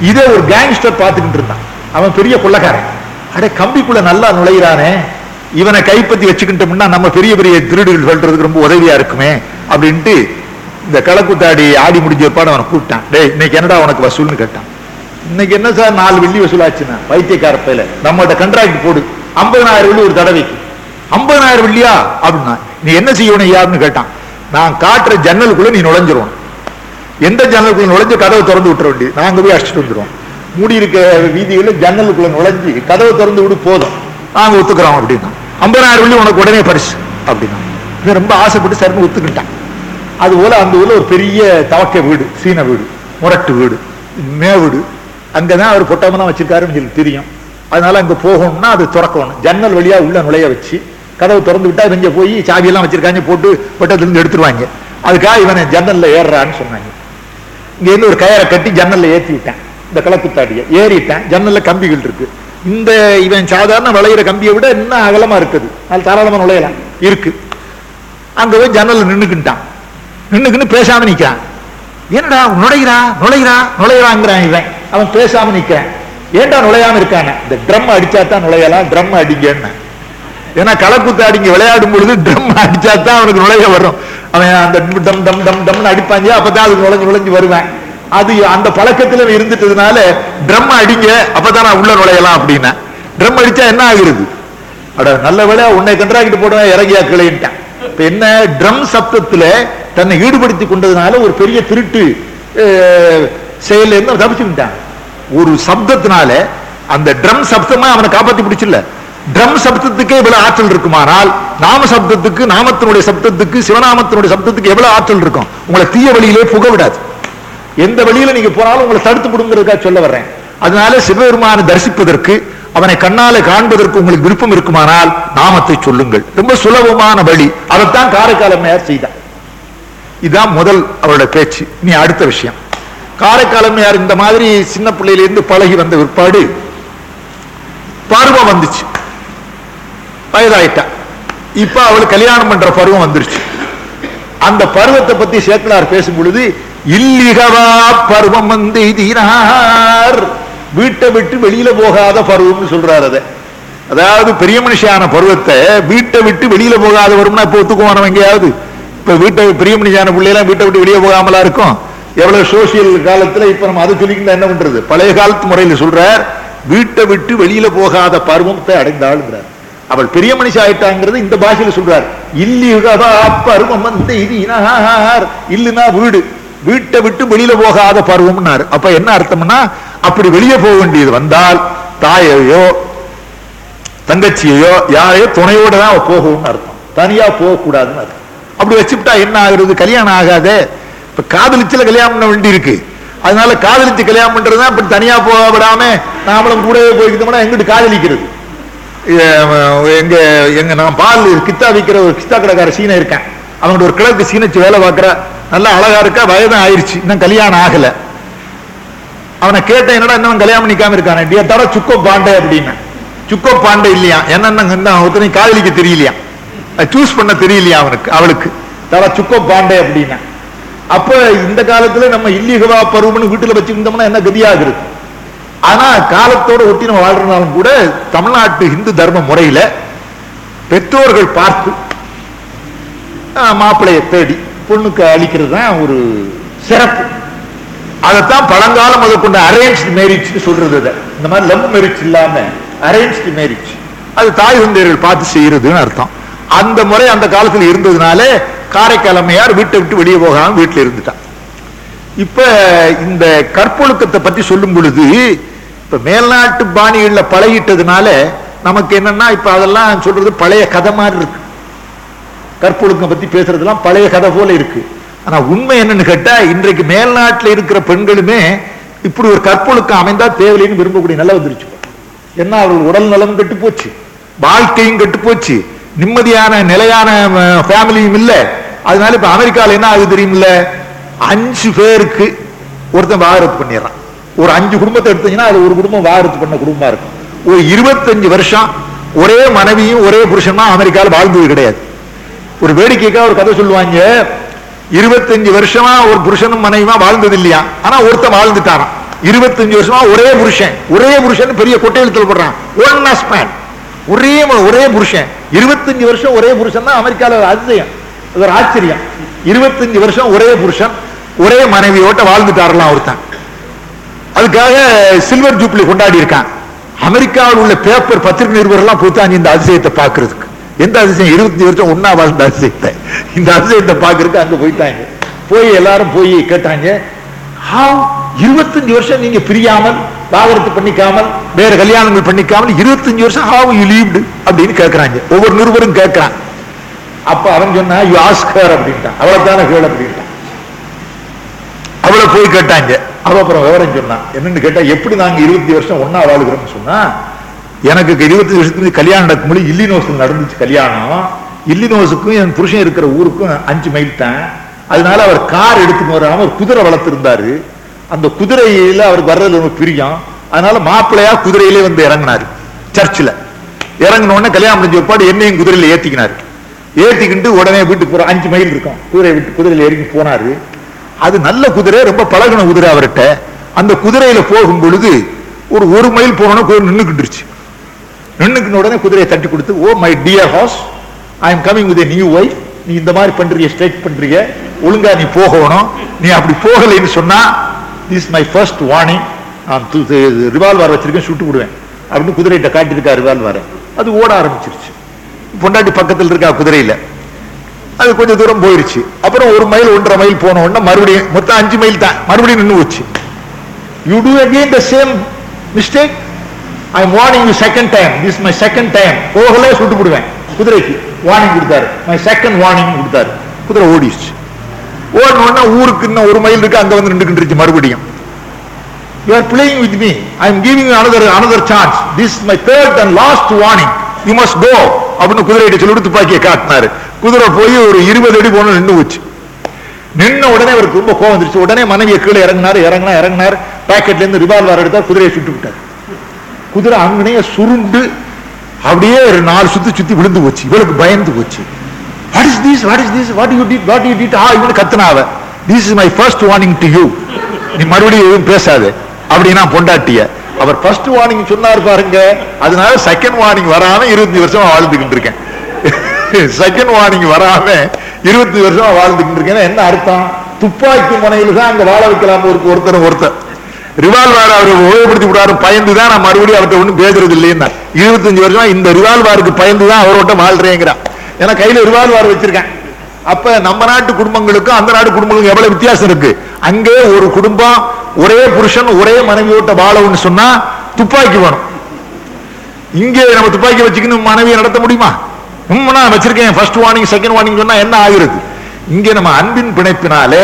இதே ஒரு கேங்ஸ்டர் பார்த்துக்கிட்டு இருந்தான். அவன் பெரிய கொள்ளக்காரன். அடே கம்பிக்குள்ள நல்லா நுழையிறானே. இவனை கைப்பற்றி வச்சுக்கிட்டோம்னா நம்ம பெரிய பெரிய திருடுகள் சொல்றதுக்கு ரொம்ப உதவியா இருக்குமே. அப்படின்ட்டு இந்த களக்குத்தாடி ஆடி முடிஞ்ச ஒருப்பாடு அவனை கூப்பிட்டான். டேய் இன்னைக்கு என்னடா உனக்கு வசூல்னு கேட்டான். இன்னைக்கு என்ன சார் நாலு வெள்ளி வசூலாச்சுன்னா பைத்தியக்கார பையில. நம்மகிட்ட கண்ட்ராக்ட் போடு. ஐம்பதனாயிரம் வெள்ளி ஒரு தடவைக்கு. ஐம்பதனாயிரம் வெள்ளியா? அப்படின்னா நீ என்ன செய்யணும் யாருன்னு கேட்டான். நான் காட்டுற ஜன்னலுக்குள்ள நீ நுழைஞ்சிருவோம் எந்த ஜன்னலுக்குள்ள நுழைஞ்சு கதவை திறந்து விட்டுற வேண்டியது நாங்க போய் அடிச்சுட்டு வந்துடுவோம் மூடி இருக்க வீதியில ஜன்னலுக்குள்ள நுழைஞ்சு கதவை திறந்து விடு போதும். நாங்க ஒத்துக்கிறோம் அப்படின்னா ஐம்பதாயிரம் வெள்ளி உனக்கு உடனே பரிசு அப்படின்னா ரொம்ப ஆசைப்பட்டு சரின்னு ஒத்துக்கிட்டான். அது போல அந்த ஊர்ல ஒரு பெரிய தவக்க வீடு சீன வீடு முரட்டு வீடு மே வீடு. அங்கதான் அவர் பொட்டமெல்லாம் வச்சிருக்காருன்னு சொல்லி தெரியும். அதனால அங்க போகணும்னா அது திறக்கணும். ஜன்னல் வழியா உள்ள நுழைய வச்சு கதவு திறந்து விட்டா இவங்க போய் சாவியெல்லாம் வச்சிருக்காங்க போட்டு பொட்டத்திலிருந்து எடுத்துருவாங்க. அதுக்காக இவனை ஜன்னல்ல ஏறுறான்னு சொன்னாங்க. இங்க இருந்து ஒரு கயரை கட்டி ஜன்னல்ல ஏற்றி விட்டேன். இந்த கலக்குத்தாடிய ஏறிட்டேன். ஜன்னல்ல கம்பிகள் இருக்கு. இந்த இவன் சாதாரண விளையிற கம்பியை விட இன்னும் அகலமா இருக்குது. அது தாராளமா நுழையலாம். இருக்கு. அங்க போய் ஜன்னல்ல நின்னுக்கிட்டான். நின்னுக்குன்னு பேசாம நிற்கிறான் என்னடா நுழைகிறா நுழைகிறா நுழைகிறாங்கிறான் இவன். அவன் பேசாம நிற்கிறான் ஏன்டா நுழையாம இருக்கான இந்த ட்ரம் அடிச்சா தான் நுழையலாம் ட்ரம் அடிங்கன்னு. ஏன்னா களக்குத்தாடிங்க விளையாடும் பொழுது ட்ரம் அடிச்சா தான் அவனுக்கு நுழைய வரும். அவன் அந்த டம் டம் டம் டம்னு அடிப்பாங்க அப்பதான் அதுக்கு நுழைஞ்சு நுழைஞ்சு வருவேன். அது அந்த பழக்கத்துல இருந்துட்டதுனால ட்ரம் அடிங்க அப்பதான் நான் உள்ள நுழையலாம் அப்படின்னா. ட்ரம் அடிச்சா என்ன ஆகுறது? அட நல்ல வேளை உன்னை கண்டாக்கிட்டு போடுவேன் இறங்கியா கிளையிட்டான் இப்ப என்ன? ட்ரம் சப்தத்துல தன்னை ஈடுபடுத்தி கொண்டதுனால ஒரு பெரிய திருட்டு அஹ், செயல்ல இருந்து அவன் ஒரு சப்தத்தினால அந்த ட்ரம் சப்தமா அவனை காப்பாத்தி பிடிச்சில்ல. ட்ரம் சப்தத்துக்கே இவ்வளவு ஆற்றல் இருக்குமானால் நாம சப்தத்துக்கு நாமத்தினுடைய சப்தத்துக்கு சிவநாமத்தினுடைய சப்தத்துக்கு எவ்வளவு ஆற்றல் இருக்கும்? உங்களை தீய வழியிலே புக விடாது. எந்த வழியில நீங்க போனாலும் உங்களை தடுத்து விடுங்கிறதுக்காக சொல்ல வர்றேன். அதனால சிவபெருமானை தரிசிப்பதற்கு அவனை கண்ணால காண்பதற்கு உங்களுக்கு விருப்பம் இருக்குமானால் நாமத்தை சொல்லுங்கள். ரொம்ப சுலபமான வழி. அதைத்தான் காரைக்கால் அம்மையார் செய்தார். இதுதான் முதல் அவரோட பேச்சு. இனி அடுத்த விஷயம். காரைக்காலமையார் இந்த மாதிரி சின்ன பிள்ளையிலிருந்து பழகி வந்த பிற்பாடு பருவம் வந்துச்சு. வயதாயிட்டா இப்ப அவளுக்கு கல்யாணம் பண்ற பருவம் வந்துருச்சு. அந்த பருவத்தை பத்தி சேக்கலார் பேசும் பொழுது இல்லிகவா பருவம் வந்து எய்தினார் வீட்டை விட்டு வெளியில போகாத பருவம்னு சொல்றாரு அதை. அதாவது பெரிய மனுஷியான பருவத்தை வீட்டை விட்டு வெளியில போகாத வரும்னா இப்ப ஒத்துக்குவானவங்க எங்கேயாவது? இப்ப வீட்டை பெரிய மனுஷியான பிள்ளையெல்லாம் வீட்டை விட்டு வெளியே போகாமலா இருக்கும்? எவ்வளவு சோசியல் காலத்துல இப்ப நம்ம அதை சொல்லிக்கிட்டு என்ன பண்றது? பழைய காலத்து முறையில் சொல்றார் வீட்டை விட்டு வெளியில போகாத பருவத்தை அடைந்தாளுங்கிறார். அவள் பெரிய மனுஷ ஆயிட்டாங்கிறது இந்த பாஷையில சொல்றார். இல்லியுகதா பருவம் வந்து இது இல்லுனா வீடு. வீட்டை விட்டு வெளியில போகாத பருவம்னாரு. அப்ப என்ன அர்த்தம்னா அப்படி வெளியே போக வேண்டியது வந்தால் தாயையோ தங்கச்சியையோ யாரையோ துணையோட தான் அவ போகணும்னு அர்த்தம். தனியா போக கூடாதுன்னு அர்த்தம். அப்படி வச்சுட்டா என்ன ஆகுறது? கல்யாணம் ஆகாதே. இப்ப காதலிச்சுல கல்யாணம் பண்ண வேண்டி இருக்கு. அதனால காதலிச்சு கல்யாணம் பண்றதுதான் இப்படி தனியா போக விடாம நாமளும் கூடவே போய்க்கிட்டோம்னா எங்கிட்டு காதலிக்கிறது? எங்க எங்க நான் பால் கித்தா விற்கிற ஒரு கித்தா கடைக்கார சீனை இருக்கேன். அவங்கள்ட்ட ஒரு கிழக்கு சீனைச்சு வேலை பார்க்கற. நல்லா அழகா இருக்கா? வயதும் ஆயிடுச்சு இன்னும் கல்யாணம் ஆகல. அவனை கேட்டேன் என்னடா இன்னும் கல்யாணம் பண்ணிக்காம இருக்கானே? டிய தர சுக்கோ பாண்டே அப்படின்னு. சுக்கோ பாண்டே இல்லையா? என்னென்ன ஒருத்தனையும் காதலிக்க தெரியலையா? சூஸ் பண்ண தெரியலையா அவனுக்கு அவளுக்கு. தலை சுக்க பாண்டே அப்படின்னா. அப்ப இந்த காலத்துல நம்ம இல்லிகவா பருவம்னு வீட்டுல வச்சுக்கிட்டோம்னா என்ன கதியாகிறது ஆனா காலத்தோட ஒட்டி நம்ம வாழ்றதுனாலும் கூட தமிழ்நாட்டு இந்து தர்ம முறையில பெற்றோர்கள் பார்த்து ஆஹ், மாப்பிள்ளையை தேடி பொண்ணுக்கு அளிக்கிறது தான் ஒரு சிறப்பு. அதைத்தான் பழங்காலம் முதற்கொண்ட அரேஞ்ச் மேரேஜ் சொல்றது அதை. இந்த மாதிரி லவ் மேரேஜ் இல்லாம அரேஞ்ச் மேரேஜ் அது தாய் தந்தையர்கள் பார்த்து செய்யறதுன்னு அர்த்தம். அந்த முறை அந்த காலத்தில் இருந்ததுனால காரைக்கால் அம்மையார் வீட்டை விட்டு வெளியே போகாம வீட்டில் இருந்துட்டான். இப்ப இந்த கற்பொழுக்கத்தை பத்தி சொல்லும் பொழுது இப்ப மேல்நாட்டு பாணிகள்ல பழகிட்டதுனால நமக்கு என்னன்னா இப்ப அதெல்லாம் சொல்றது பழைய கதை மாதிரி இருக்கு. கற்பொழுக்கம் பத்தி பேசுறதுலாம் பழைய கதை போல இருக்கு. ஆனா உண்மை என்னன்னு கேட்டா இன்றைக்கு மேல்நாட்டுல இருக்கிற பெண்களுமே இப்படி ஒரு கற்பொழுக்கம் அமைந்தா தேவையில்லைன்னு விரும்பக்கூடிய நிலை வந்துருச்சு. என்ன அவர்கள் உடல் நலம் கெட்டு போச்சு வாழ்க்கையும் கெட்டு போச்சு நிம்மதியான நிலையான ஃபேமிலியும் இல்லை. அதனால இப்ப அமெரிக்கால என்ன ஆகுது தெரியுமில்ல? அஞ்சு பேருக்கு ஒருத்தன் வாகரத்து பண்ணிடுறான். ஒரு அஞ்சு குடும்பத்தை எடுத்தீங்கன்னா அது ஒரு குடும்பம் வாகரத்து பண்ண குடும்பமா இருக்கும். ஒரு இருபத்தஞ்சு வருஷம் ஒரே மனைவியும் ஒரே புருஷனா அமெரிக்காவில் வாழ்ந்தது கிடையாது. ஒரு வேடிக்கைக்காக ஒரு கதை சொல்லுவாங்க இருபத்தஞ்சு வருஷமா ஒரு புருஷனும் மனைவியுமா வாழ்ந்தது இல்லையா? ஆனா ஒருத்தன் வாழ்ந்துட்டாரான் இருபத்தஞ்சு வருஷமா ஒரே புருஷன் ஒரே புருஷன் பெரிய கொட்டையெழுத்துல போடுறான். ஒன் மேன் ஒரே ஒரே புருஷன். இருபத்தஞ்சு வருஷம் ஒரே புருஷன் தான் அமெரிக்கால அதிசயம் அது ஒரு ஆச்சரியம். இருபத்தஞ்சு வருஷம் ஒரே புருஷன் ஒரே மனைவியோட்ட வாழ்ந்துட்டாரலாம் ஒருத்தன். அதுக்காக சில்வர் ஜூப்ளி கொண்டாடி இருக்கான் அமெரிக்காவில் உள்ள பேப்பர் பத்திரிகை நிருபர்லாம் எல்லாம் போத்தாங்க இந்த அதிசயத்தை பார்க்கறதுக்கு. எந்த அதிசயம்? இருபத்தஞ்சு வருஷம் ஒன்னா வாழ்ந்த அதிசயத்தை. இந்த அதிசயத்தை பார்க்கறதுக்கு அங்க போயிட்டாங்க. போய் எல்லாரும் போய் கேட்டாங்க இருபத்தஞ்சு வருஷம் நீங்க பிரியாமல் பாகரத்து பண்ணிக்காமல் வேற கல்யாணங்கள் பண்ணிக்காமல் இருபத்தஞ்சு வருஷம் ஹாவ் யூ லீவ்டு அப்படின்னு கேட்கறாங்க ஒவ்வொரு நிருபரும் கேட்கிறான் அப்ப அவன் சொன்னா யூ ஆஸ்கர் அப்படின்ட்டான். அவளை தானே கேள் அப்படின்ட்டான். அவளை போய் கேட்டாங்க. அவ அப்புறம் விவரம் சொன்னான். என்னன்னு கேட்டா எப்படி நாங்க இருபத்தி வருஷம் ஒன்னா வாழுகிறோம்னு சொன்னா எனக்கு இருபத்தி வருஷத்துக்கு கல்யாணம் நடக்கும்போது இல்லினோஸ்ல நடந்துச்சு கல்யாணம். இல்லினோஸுக்கும் என் புருஷன் இருக்கிற ஊருக்கும் அஞ்சு மைல் தான். அதனால அவர் கார் எடுத்துன்னு வராம ஒரு குதிரை வளர்த்திருந்தாரு. அந்த குதிரையில அவருக்கு வர்றது ரொம்ப பிரியம். அதனால மாப்பிள்ளையா குதிரையிலே வந்து இறங்கினாரு. சர்ச்சில். இறங்கினோடனே கல்யாணம் முடிஞ்ச ஒருபாடு என்னையும் குதிரையில் ஏற்றிக்கினார் ஏற்றிக்கிட்டு உடனே வீட்டுக்கு போகிற அஞ்சு மைல் இருக்கும். குதிரை விட்டு குதிரையில் இறங்கி போனாரு. அது நல்ல குதிரை ரொம்ப பழகின குதிரை அவர்கிட்ட. அந்த குதிரையில் போகும் பொழுது ஒரு ஒரு மைல் போனோன்னா நின்றுக்கிட்டுருச்சு நின்னுக்கிட்டுருச்சு உடனே குதிரையை தட்டி கொடுத்து ஓ my dear horse I am coming with new wife நீ இந்த மாதிரி பண்ணுறீங்க ஸ்ட்ரைக் பண்ணுறீங்க ஒழுங்கா நீ போகணும். நீ அப்படி போகலைன்னு சொன்னால் திஸ் மை ஃபர்ஸ்ட் வார்னிங் நான் ரிவால்வர் வச்சிருக்கேன் சுட்டு விடுவேன். அப்படின்னு குதிரைகிட்ட காட்டியிருக்கா ரிவால்வரை அது ஓட ஆரம்பிச்சிருச்சு. பொண்டாட்டி பக்கத்தில் இருக்கா குதிரையில்? அது கொஞ்சம் தூரம் போயிருச்சு. அப்புறம் ஒரு மைல் ஒன்றரை மைல் போன உடனே மறுபடியும் மொத்தம் அஞ்சு மைல் தான். மறுபடியும் நின்று போச்சு. You do again the same mistake I warning you second time this my second time போகல சுட்டு விடுவேன். குதிரைக்கு வார்னிங் கொடுத்தாரு. மை செகண்ட் வார்னிங் கொடுத்தாரு. குதிரை ஓடிடுச்சு. ஓடணும்னா ஊருக்கு இன்னும் ஒரு மைல் இருக்கு அங்க வந்து நின்றுக்கிட்டு மறுபடியும். You are playing with me I am giving another another chance this my third and last warning you must go அப்படின்னு குதிரையிட்ட சொல்லி துப்பாக்கியை காட்டினாரு. குதிரை போய் ஒரு இருபது அடி போன நின்று போச்சு. நின்ன உடனே அவருக்கு ரொம்ப கோவம் வந்துருச்சு. உடனே மனைவியை கீழே இறங்கினார் இறங்கினா இறங்கினார். பாக்கெட்ல இருந்து ரிவால்வர் எடுத்தார் குதிரையை சுட்டு விட்டார். குதிரை அங்கனையே சுருண்டு அப்படியே ஒரு நாலு சுத்தி சுத்தி விழுந்து போச்சு. இவளுக்கு பயந்து போச்சு. What is this what is this what you did what you did ஆ இவனு கத்துனாவ. This is my first warning to you நீ மறுபடியும் எதுவும் பேசாது. அப்படின்னா பொண்டாட்டிய. அவர் ஃபர்ஸ்ட் வார்னிங் சொன்னார் பாருங்க. அதனால செகண்ட் வார்னிங் வராம இருபத்தி வருஷமா வாழ்ந்துகிட்டு இருக்கேன். செகண்ட் வார்னிங் வராம இருபத்தி வருஷமா வாழ்ந்துகிட்டு இருக்கேன். என்ன அர்த்தம்? துப்பாக்கி முனையில தான் அங்க வாழ வைக்கலாம் ஒரு ஒருத்தர் ஒருத்தர். ரிவால்வார் அவர் உபயோகப்படுத்தி விடாரு பயந்து தான் நான் மறுபடியும் அவர்கிட்ட ஒன்றும் பேசுறது இல்லைன்னா. இருபத்தஞ்சு வருஷமா இந்த ரிவால்வாருக்கு பயந்து தான் அவரோட வாழ்றேங்கிறான். ஏன்னா கையில ரிவால்வார் வச்சிருக்கேன். அப்ப நம்ம நாட்டு குடும்பங்களுக்கும் அந்த நாட்டு குடும்பங்களுக்கும் எவ்வளவு வித்தியாசம் இருக்கு? அங்கே ஒரு குடும்பம் ஒரே புருஷன் ஒரே மனைவியோட்ட வாழவுன்னு சொன்னா துப்பாக்கி வேணும். இங்கே நம்ம துப்பாக்கி வச்சுக்கணும் மனைவியை நடத்த முடியுமா? உம், நான் வச்சிருக்கேன். ஃபர்ஸ்ட் வார்னிங் செகண்ட் வார்னிங் சொன்னா என்ன ஆகிறது? இங்கே நம்ம அன்பின் பிணைப்பினாலே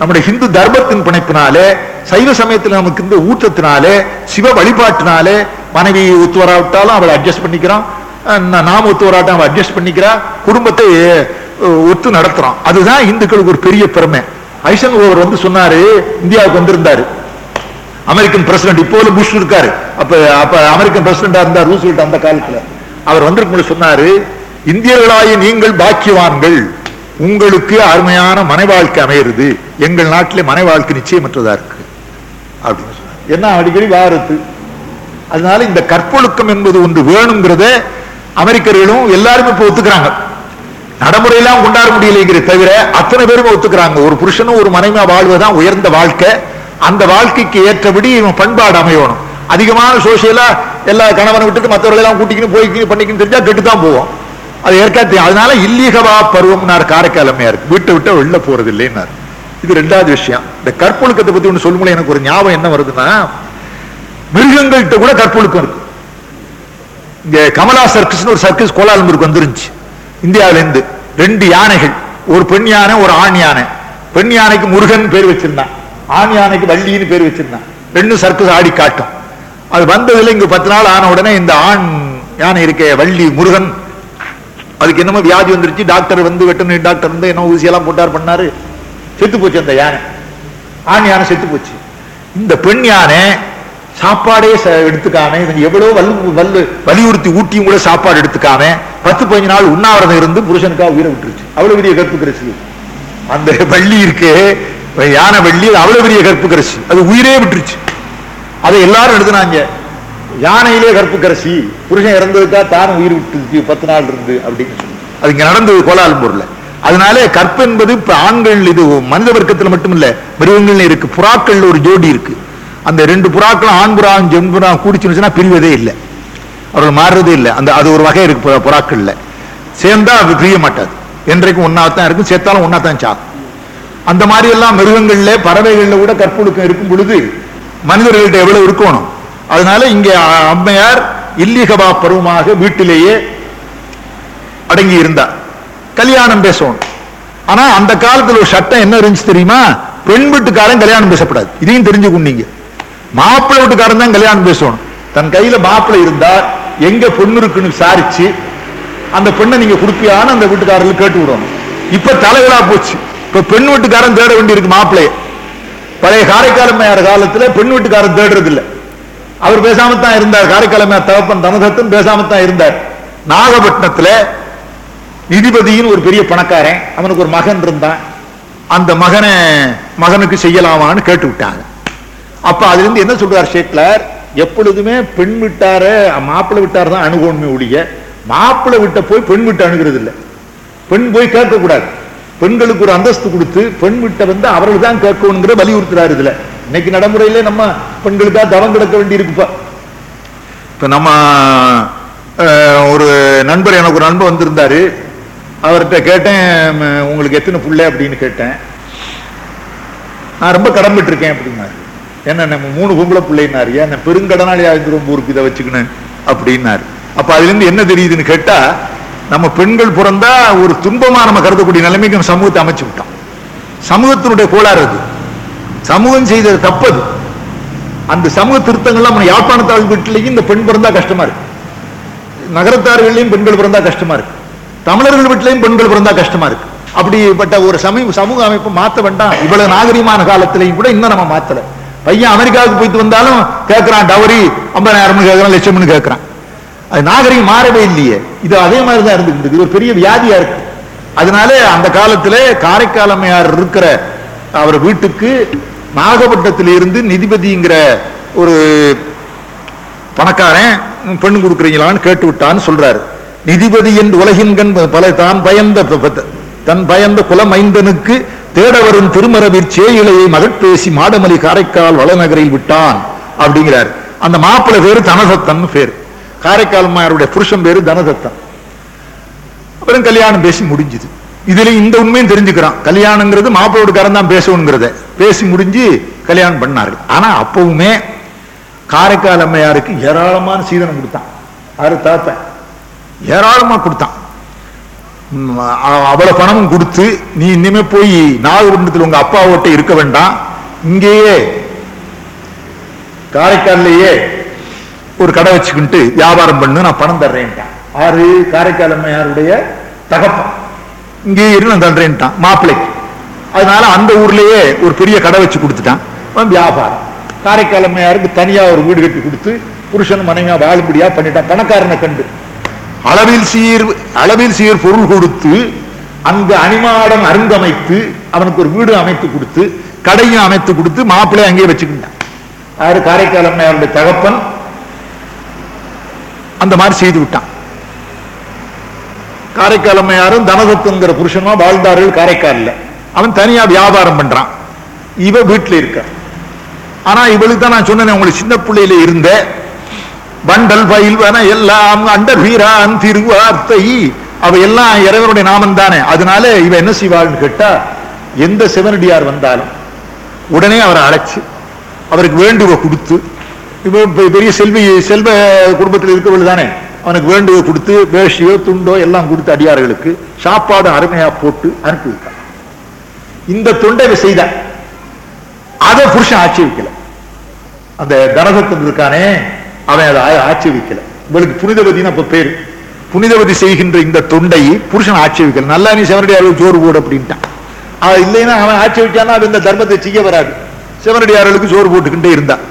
நம்முடைய ஹிந்து தர்மத்தின் பிணைப்பினாலே சைவ சமயத்தில் நமக்கு இந்த ஊற்றத்தினாலே சிவ வழிபாட்டினாலே மனைவி ஒத்து வராவிட்டாலும் அவளை அட்ஜஸ்ட் பண்ணிக்கிறான். நாம ஒத்து வராட்டம் அவள் அட்ஜஸ்ட் பண்ணிக்கிறா. குடும்பத்தை ஒத்து நடத்துறான். அதுதான் இந்துக்களுக்கு ஒரு பெரிய பெருமை. ஐசன் ஓவர் வந்து சொன்னாரு இந்தியாவுக்கு வந்திருந்தாரு. அமெரிக்கன் பிரசிடென்ட் இப்போது புஷ் இருக்காரு. அப்ப அப்ப அமெரிக்கன் பிரசிடண்டா இருந்தார் ரூஸ்வெல்ட் அந்த காலத்துல. அவர் வந்திருக்கும் சொன்னாரு இந்தியர்களாய நீங்கள் பாக்கியவான்கள். உங்களுக்கு அருமையான மனை வாழ்க்கை அமையிறது. எங்கள் நாட்டிலே மனை வாழ்க்கை நிச்சயமற்றதா இருக்கு. அப்படின்னு சொன்னார். என்ன அடிக்கடி வாரத்து. அதனால இந்த கற்பொழுக்கம் என்பது ஒன்று வேணுங்கிறத அமெரிக்கர்களும் எல்லாருமே இப்ப ஒத்துக்கிறாங்க. நடைமுறையெல்லாம் கொண்டாட முடியலைங்கிறத தவிர அத்தனை பேரும் ஒத்துக்கிறாங்க. ஒரு புருஷனும் ஒரு மனைவியா வாழ்வதுதான் உயர்ந்த வாழ்க்கை. அந்த வாழ்க்கைக்கு ஏற்றபடி இவன் பண்பாடு அமையணும். அதிகமான சோசியலா எல்லா கணவனை விட்டுட்டு மற்றவர்கள் எல்லாம் கூட்டிக்கின்னு போய்க்கின்னு பண்ணிக்கின்னு தெரிஞ்சா கெட்டு தான் போவோம். அது ஏற்காது அதனால இல்லீகவா பருவம்னார் காரைக்காலமையா இருக்கு. வீட்டை விட்டு வெளில போறது இல்லைன்னார். இது ரெண்டாவது விஷயம். இந்த கற்பொழுக்கத்தை பத்தி ஒண்ணு சொல்லும்போது எனக்கு ஒரு ஞாபகம் என்ன வருதுன்னா மிருகங்கள்கிட்ட கூட கற்பொழுக்கம் இருக்கு. இங்கே கமலா சர்க்கஸ்னு ஒரு சர்க்கஸ் கோலாலம்பூருக்கு வந்துருந்துச்சு. இந்தியாவிலேருந்து ரெண்டு யானைகள் ஒரு பெண் யானை ஒரு ஆண் யானை. பெண் யானைக்கு முருகன் பேர் வச்சிருந்தான். ஆண் யானைக்கு வள்ளின்னு பேர் வச்சிருந்தான். ரெண்டும் சர்க்கஸ் ஆடி காட்டும். அது வந்ததில் இங்க பத்து நாள் ஆன உடனே இந்த ஆண் யானை இருக்க வள்ளி முருகன் அதுக்கு என்னமோ வியாதி வந்துருச்சு. டாக்டர் வந்து வெட்டனரி டாக்டர் வந்து என்ன ஊசியெல்லாம் போட்டார் பண்ணாரு. செத்து போச்சு அந்த யானை. ஆண் யானை செத்து போச்சு. இந்த பெண் யானை சாப்பாடே எடுத்துக்காம இவன் எவ்வளவு வல்லு வல்லு வலியுறுத்தி ஊட்டியும் கூட சாப்பாடு எடுத்துக்காம பத்து பதினஞ்சு நாள் உண்ணாவிரதம் இருந்து புருஷனுக்காக உயிரை விட்டுருச்சு. அவ்வளவு பெரிய கற்பு கரிசி அந்த வள்ளி இருக்கு யானை வள்ளி அவ்வளவு பெரிய கற்பு கரிசி அது உயிரே விட்டுருச்சு. அதை எல்லாரும் எழுதுனாங்க. யானையிலே கற்பு கரசி புருஷன் இறந்ததுக்கா தானும் உயிர் விட்டுருச்சு பத்து நாள் இருந்து அப்படின்னு சொல்லி. அது இங்க நடந்தது கோலாலம்பூர்ல அதனால கற்பு என்பது ஆண்கள் இது மனித வர்க்கத்துல மட்டும் இல்ல மிருகங்கள் இருக்கு புறாக்கள் ஒரு ஜோடி இருக்கு. அந்த ரெண்டு புறாக்களும் ஆண் புறாவும் ஜெண் புறா பிரிவதே இல்லை. அவர்கள் மாறுறதே இல்லை. அந்த அது ஒரு வகை இருக்கு புறாக்கள்ல. சேர்ந்தா அது பிரிய மாட்டாது. என்றைக்கும் ஒன்னாத்தான் இருக்கும் சேர்த்தாலும் ஒன்னாத்தான் சாகும். அந்த மாதிரி எல்லாம் மிருகங்கள்ல பறவைகள்ல கூட கற்பொழுக்கம் இருக்கும் பொழுது மனிதர்கள்ட்ட எவ்வளவு இருக்கணும்? அதனால இங்க அம்மையார் இல்லிகபா பருவமாக வீட்டிலேயே அடங்கி இருந்தார். கல்யாணம் பேசணும். ஆனா அந்த காலத்துல ஒரு சட்டம் என்ன இருந்துச்சு தெரியுமா? பெண் வீட்டுக்காரன் கல்யாணம் பேசப்படாது. இதையும் தெரிஞ்சுக்கொண்டீங்க மாப்பிள்ளை வீட்டுக்காரன் தான் கல்யாணம் பேசணும் தன் கையில மாப்பிள்ளை இருந்தா எங்க பொண்ணு இருக்குன்னு விசாரிச்சு அந்த பெண்ணை நீங்க கொடுப்பியான்னு அந்த வீட்டுக்காரர்கள் கேட்டு விடணும். இப்ப தலைகளா போச்சு. இப்ப பெண் வீட்டுக்காரன் தேட வேண்டியிருக்கு மாப்பிள்ளைய பழைய காரைக்காலமையார் காலத்துல பெண் வீட்டுக்காரன் தேடுறது இல்ல அவர் பேசாம தான் இருந்தார். காரைக்காலமையார் தகப்பன் தனதத்தன் பேசாம தான் இருந்தார். நாகப்பட்டினத்துல நிதிபதியின் ஒரு பெரிய பணக்காரன் அவனுக்கு ஒரு மகன் இருந்தான். அந்த மகனை மகனுக்கு செய்யலாமான்னு கேட்டு விட்டாங்க. அப்ப அதுல இருந்து என்ன சொல்றார் ஷேக்லர்? எப்பொழுதுமே பெண் விட்டார மாப்பிள்ளை விட்டார் தான் அணுகணுமே ஒழிய மாப்பிள்ளை விட்ட போய் பெண் விட்டு அணுகிறது இல்லை பெண் போய் கேட்க கூடாது பெண்களுக்கு ஒரு அந்தஸ்து கொடுத்து பெண் விட்ட வந்து அவர்கள் தான் கேட்கணுங்கிற வலியுறுத்துறாரு இதுல. இன்னைக்கு நடைமுறையில நம்ம பெண்களுக்கா தவம் கிடக்க வேண்டி இருக்குப்பா இப்ப நம்ம ஒரு நண்பர் எனக்கு ஒரு நண்பர் வந்திருந்தாரு. அவர்கிட்ட கேட்டேன் உங்களுக்கு எத்தனை பிள்ளை? அப்படின்னு கேட்டேன். நான் ரொம்ப கடம்பிட்டு இருக்கேன் அப்படின்னாரு. என்ன நம்ம மூணு பொம்பளை பிள்ளைனாரு ஏன் நான் பெருங்கடனாளி ஆயிருந்துரும் ஊருக்கு இதை வச்சுக்கணும் அப்படின்னாரு. அப்ப அதுல இருந்து என்ன தெரியுதுன்னு கேட்டா நம்ம பெண்கள் பிறந்தா ஒரு துன்பமா நம்ம கருதக்கூடிய நிலைமைக்கு நம்ம சமூகத்தை அமைச்சு விட்டோம். சமூகத்தினுடைய கோளாறு அது. சமூகம் செய்தது தப்பது. அந்த சமூக திருத்தங்கள்லாம் நம்ம யாழ்ப்பாணத்தாள் வீட்டிலையும் இந்த பெண் பிறந்தா கஷ்டமா இருக்கு. நகரத்தார்கள்லையும் பெண்கள் பிறந்தா கஷ்டமா இருக்கு. தமிழர்கள் வீட்டிலையும் பெண்கள் பிறந்தா கஷ்டமா இருக்கு. அப்படிப்பட்ட ஒரு சமூக சமூக அமைப்பு மாத்த வேண்டாம். இவ்வளவு நாகரிகமான காலத்திலையும் கூட இன்னும் நம்ம மாத்தலை. பையன் அமெரிக்காவுக்கு போயிட்டு வந்தாலும் கேட்கறான் டவரி ஐம்பதாயிரம் கேட்கறான் லட்சம்னு கேட்கறான் அது நாகரிகம் மாறவே இல்லையே. இது அதே மாதிரி தான் இருந்துகிட்டு இருக்கு. இது ஒரு பெரிய வியாதியா இருக்கு. அதனால அந்த காலத்துல காரைக்காலமையார் இருக்கிற அவர் வீட்டுக்கு நாகப்பட்டினத்தில் இருந்து நிதிபதிங்கிற ஒரு பணக்காரன் பெண் பெண்ணு கொடுக்குறீங்களான்னு கேட்டு விட்டான்னு சொல்றாரு. நிதிபதி என்று உலகின்கண் பல தான் பயந்த தன் பயந்த குலமைந்தனுக்கு தேட வரும் திருமரபிற் சேயிலையை மகட்பேசி மாடமலி காரைக்கால் வளநகரில் விட்டான் அப்படிங்கிறார். அந்த மாப்பிள்ளை பேரு தனசத்தன் பேரு. காரைக்கால் மாருடைய புருஷன் பேரு தனசத்தன். அப்புறம் கல்யாணம் பேசி முடிஞ்சுது. இதுல இந்த உண்மையும் தெரிஞ்சுக்கிறான். கல்யாணங்கிறது மாப்பிள்ளோடுக்காரன் தான் பேசணுங்கிறத. பேசி முடிஞ்சு கல்யாணம் பண்ணார்கள். ஆனா அப்பவுமே காரைக்கால் அம்மையாருக்கு ஏராளமான சீதனம் கொடுத்தான். ஆறு தாத்தன் ஏராளமா கொடுத்தான். அவ்வளவு பணமும் கொடுத்து நீ இனிமே போய் நாகப்பட்டினத்தில் உங்க அப்பாவோட்ட இருக்க வேண்டாம். இங்கேயே காரைக்கால்லையே ஒரு கடை வச்சுக்கிட்டு வியாபாரம் பண்ணு நான் பணம் தர்றேன்ட்டான். ஆறு காரைக்கால் அம்மையாருடைய தகப்பன். இங்கேயே இரு நான் தர்றேன்ட்டான் மாப்பிள்ளைக்கு. அதனால அந்த ஊர்லயே ஒரு பெரிய கடை வச்சு கொடுத்துட்டான். வியாபாரம். காரைக்கால் அம்மையாருக்கு தனியா ஒரு வீடு கட்டி கொடுத்து புருஷன் மனைவியா வாழும்படியா பண்ணிட்டான். பணக்காரனை கண்டு. அளவில் சீர் அளவில் சீர் பொருள் கொடுத்து அங்கு அணிமாடம் அருங்கமைத்து அவனுக்கு ஒரு வீடு அமைத்து கொடுத்து கடையும் அமைத்து கொடுத்து மாப்பிள்ளை அங்கேயே வச்சுக்கிட்டான். யாரு? காரைக்கால் அம்மையாருடைய தகப்பன். அந்த மாதிரி செய்து விட்டான். காரைக்கால் அம்மையாரும் தனதத்துங்கிற புருஷனும் வாழ்ந்தார்கள் காரைக்காலில். அவன் தனியா வியாபாரம் பண்றான். இவ வீட்டுல இருக்க ஆனா இவளுக்கு தான் நான் சொன்னேன் உங்களுக்கு சின்ன பிள்ளையில இருந்த பண்டல் பயில்வன எல்லாம் அண்டபீரான் திருவார்த்தை. அவ எல்லாம் இறைவனுடைய நாமம் தானே அதனால இவ என்ன செய்வாள்னு கேட்டா எந்த சிவனடியார் வந்தாலும் உடனே அவரை அழைச்சு அவருக்கு வேண்டுவ கொடுத்து இப்போ பெ- பெரிய செல்வி செல்வ குடும்பத்தில் இருக்கவள் தானே. அவனுக்கு வேண்டுவ கொடுத்து வேஷியோ துண்டோ எல்லாம் கொடுத்து அடியார்களுக்கு சாப்பாடு அருமையா போட்டு அனுப்பி வைத்தான் இந்த தொண்டை செய்த. அதை புருஷன் ஆட்சேபிக்கல. அந்த தனதத்தன் இருக்கானே அவன் அதை ஆட்சேபிக்கல. இவளுக்கு புனிதவதினு அப்ப பேரு. புனிதவதி செய்கின்ற இந்த தொண்டை புருஷன் ஆட்சேபிக்கல. நல்லா நீ சிவனடியாருக்கு சோறு போடு அப்படின்ட்டான். அவன் இல்லைன்னா அவன் ஆட்சேபிச்சானா அது இந்த தர்மத்தை செய்ய வராது. சிவனடியார்களுக்கு சோறு போட்டுக்கிட்டே இருந்தான்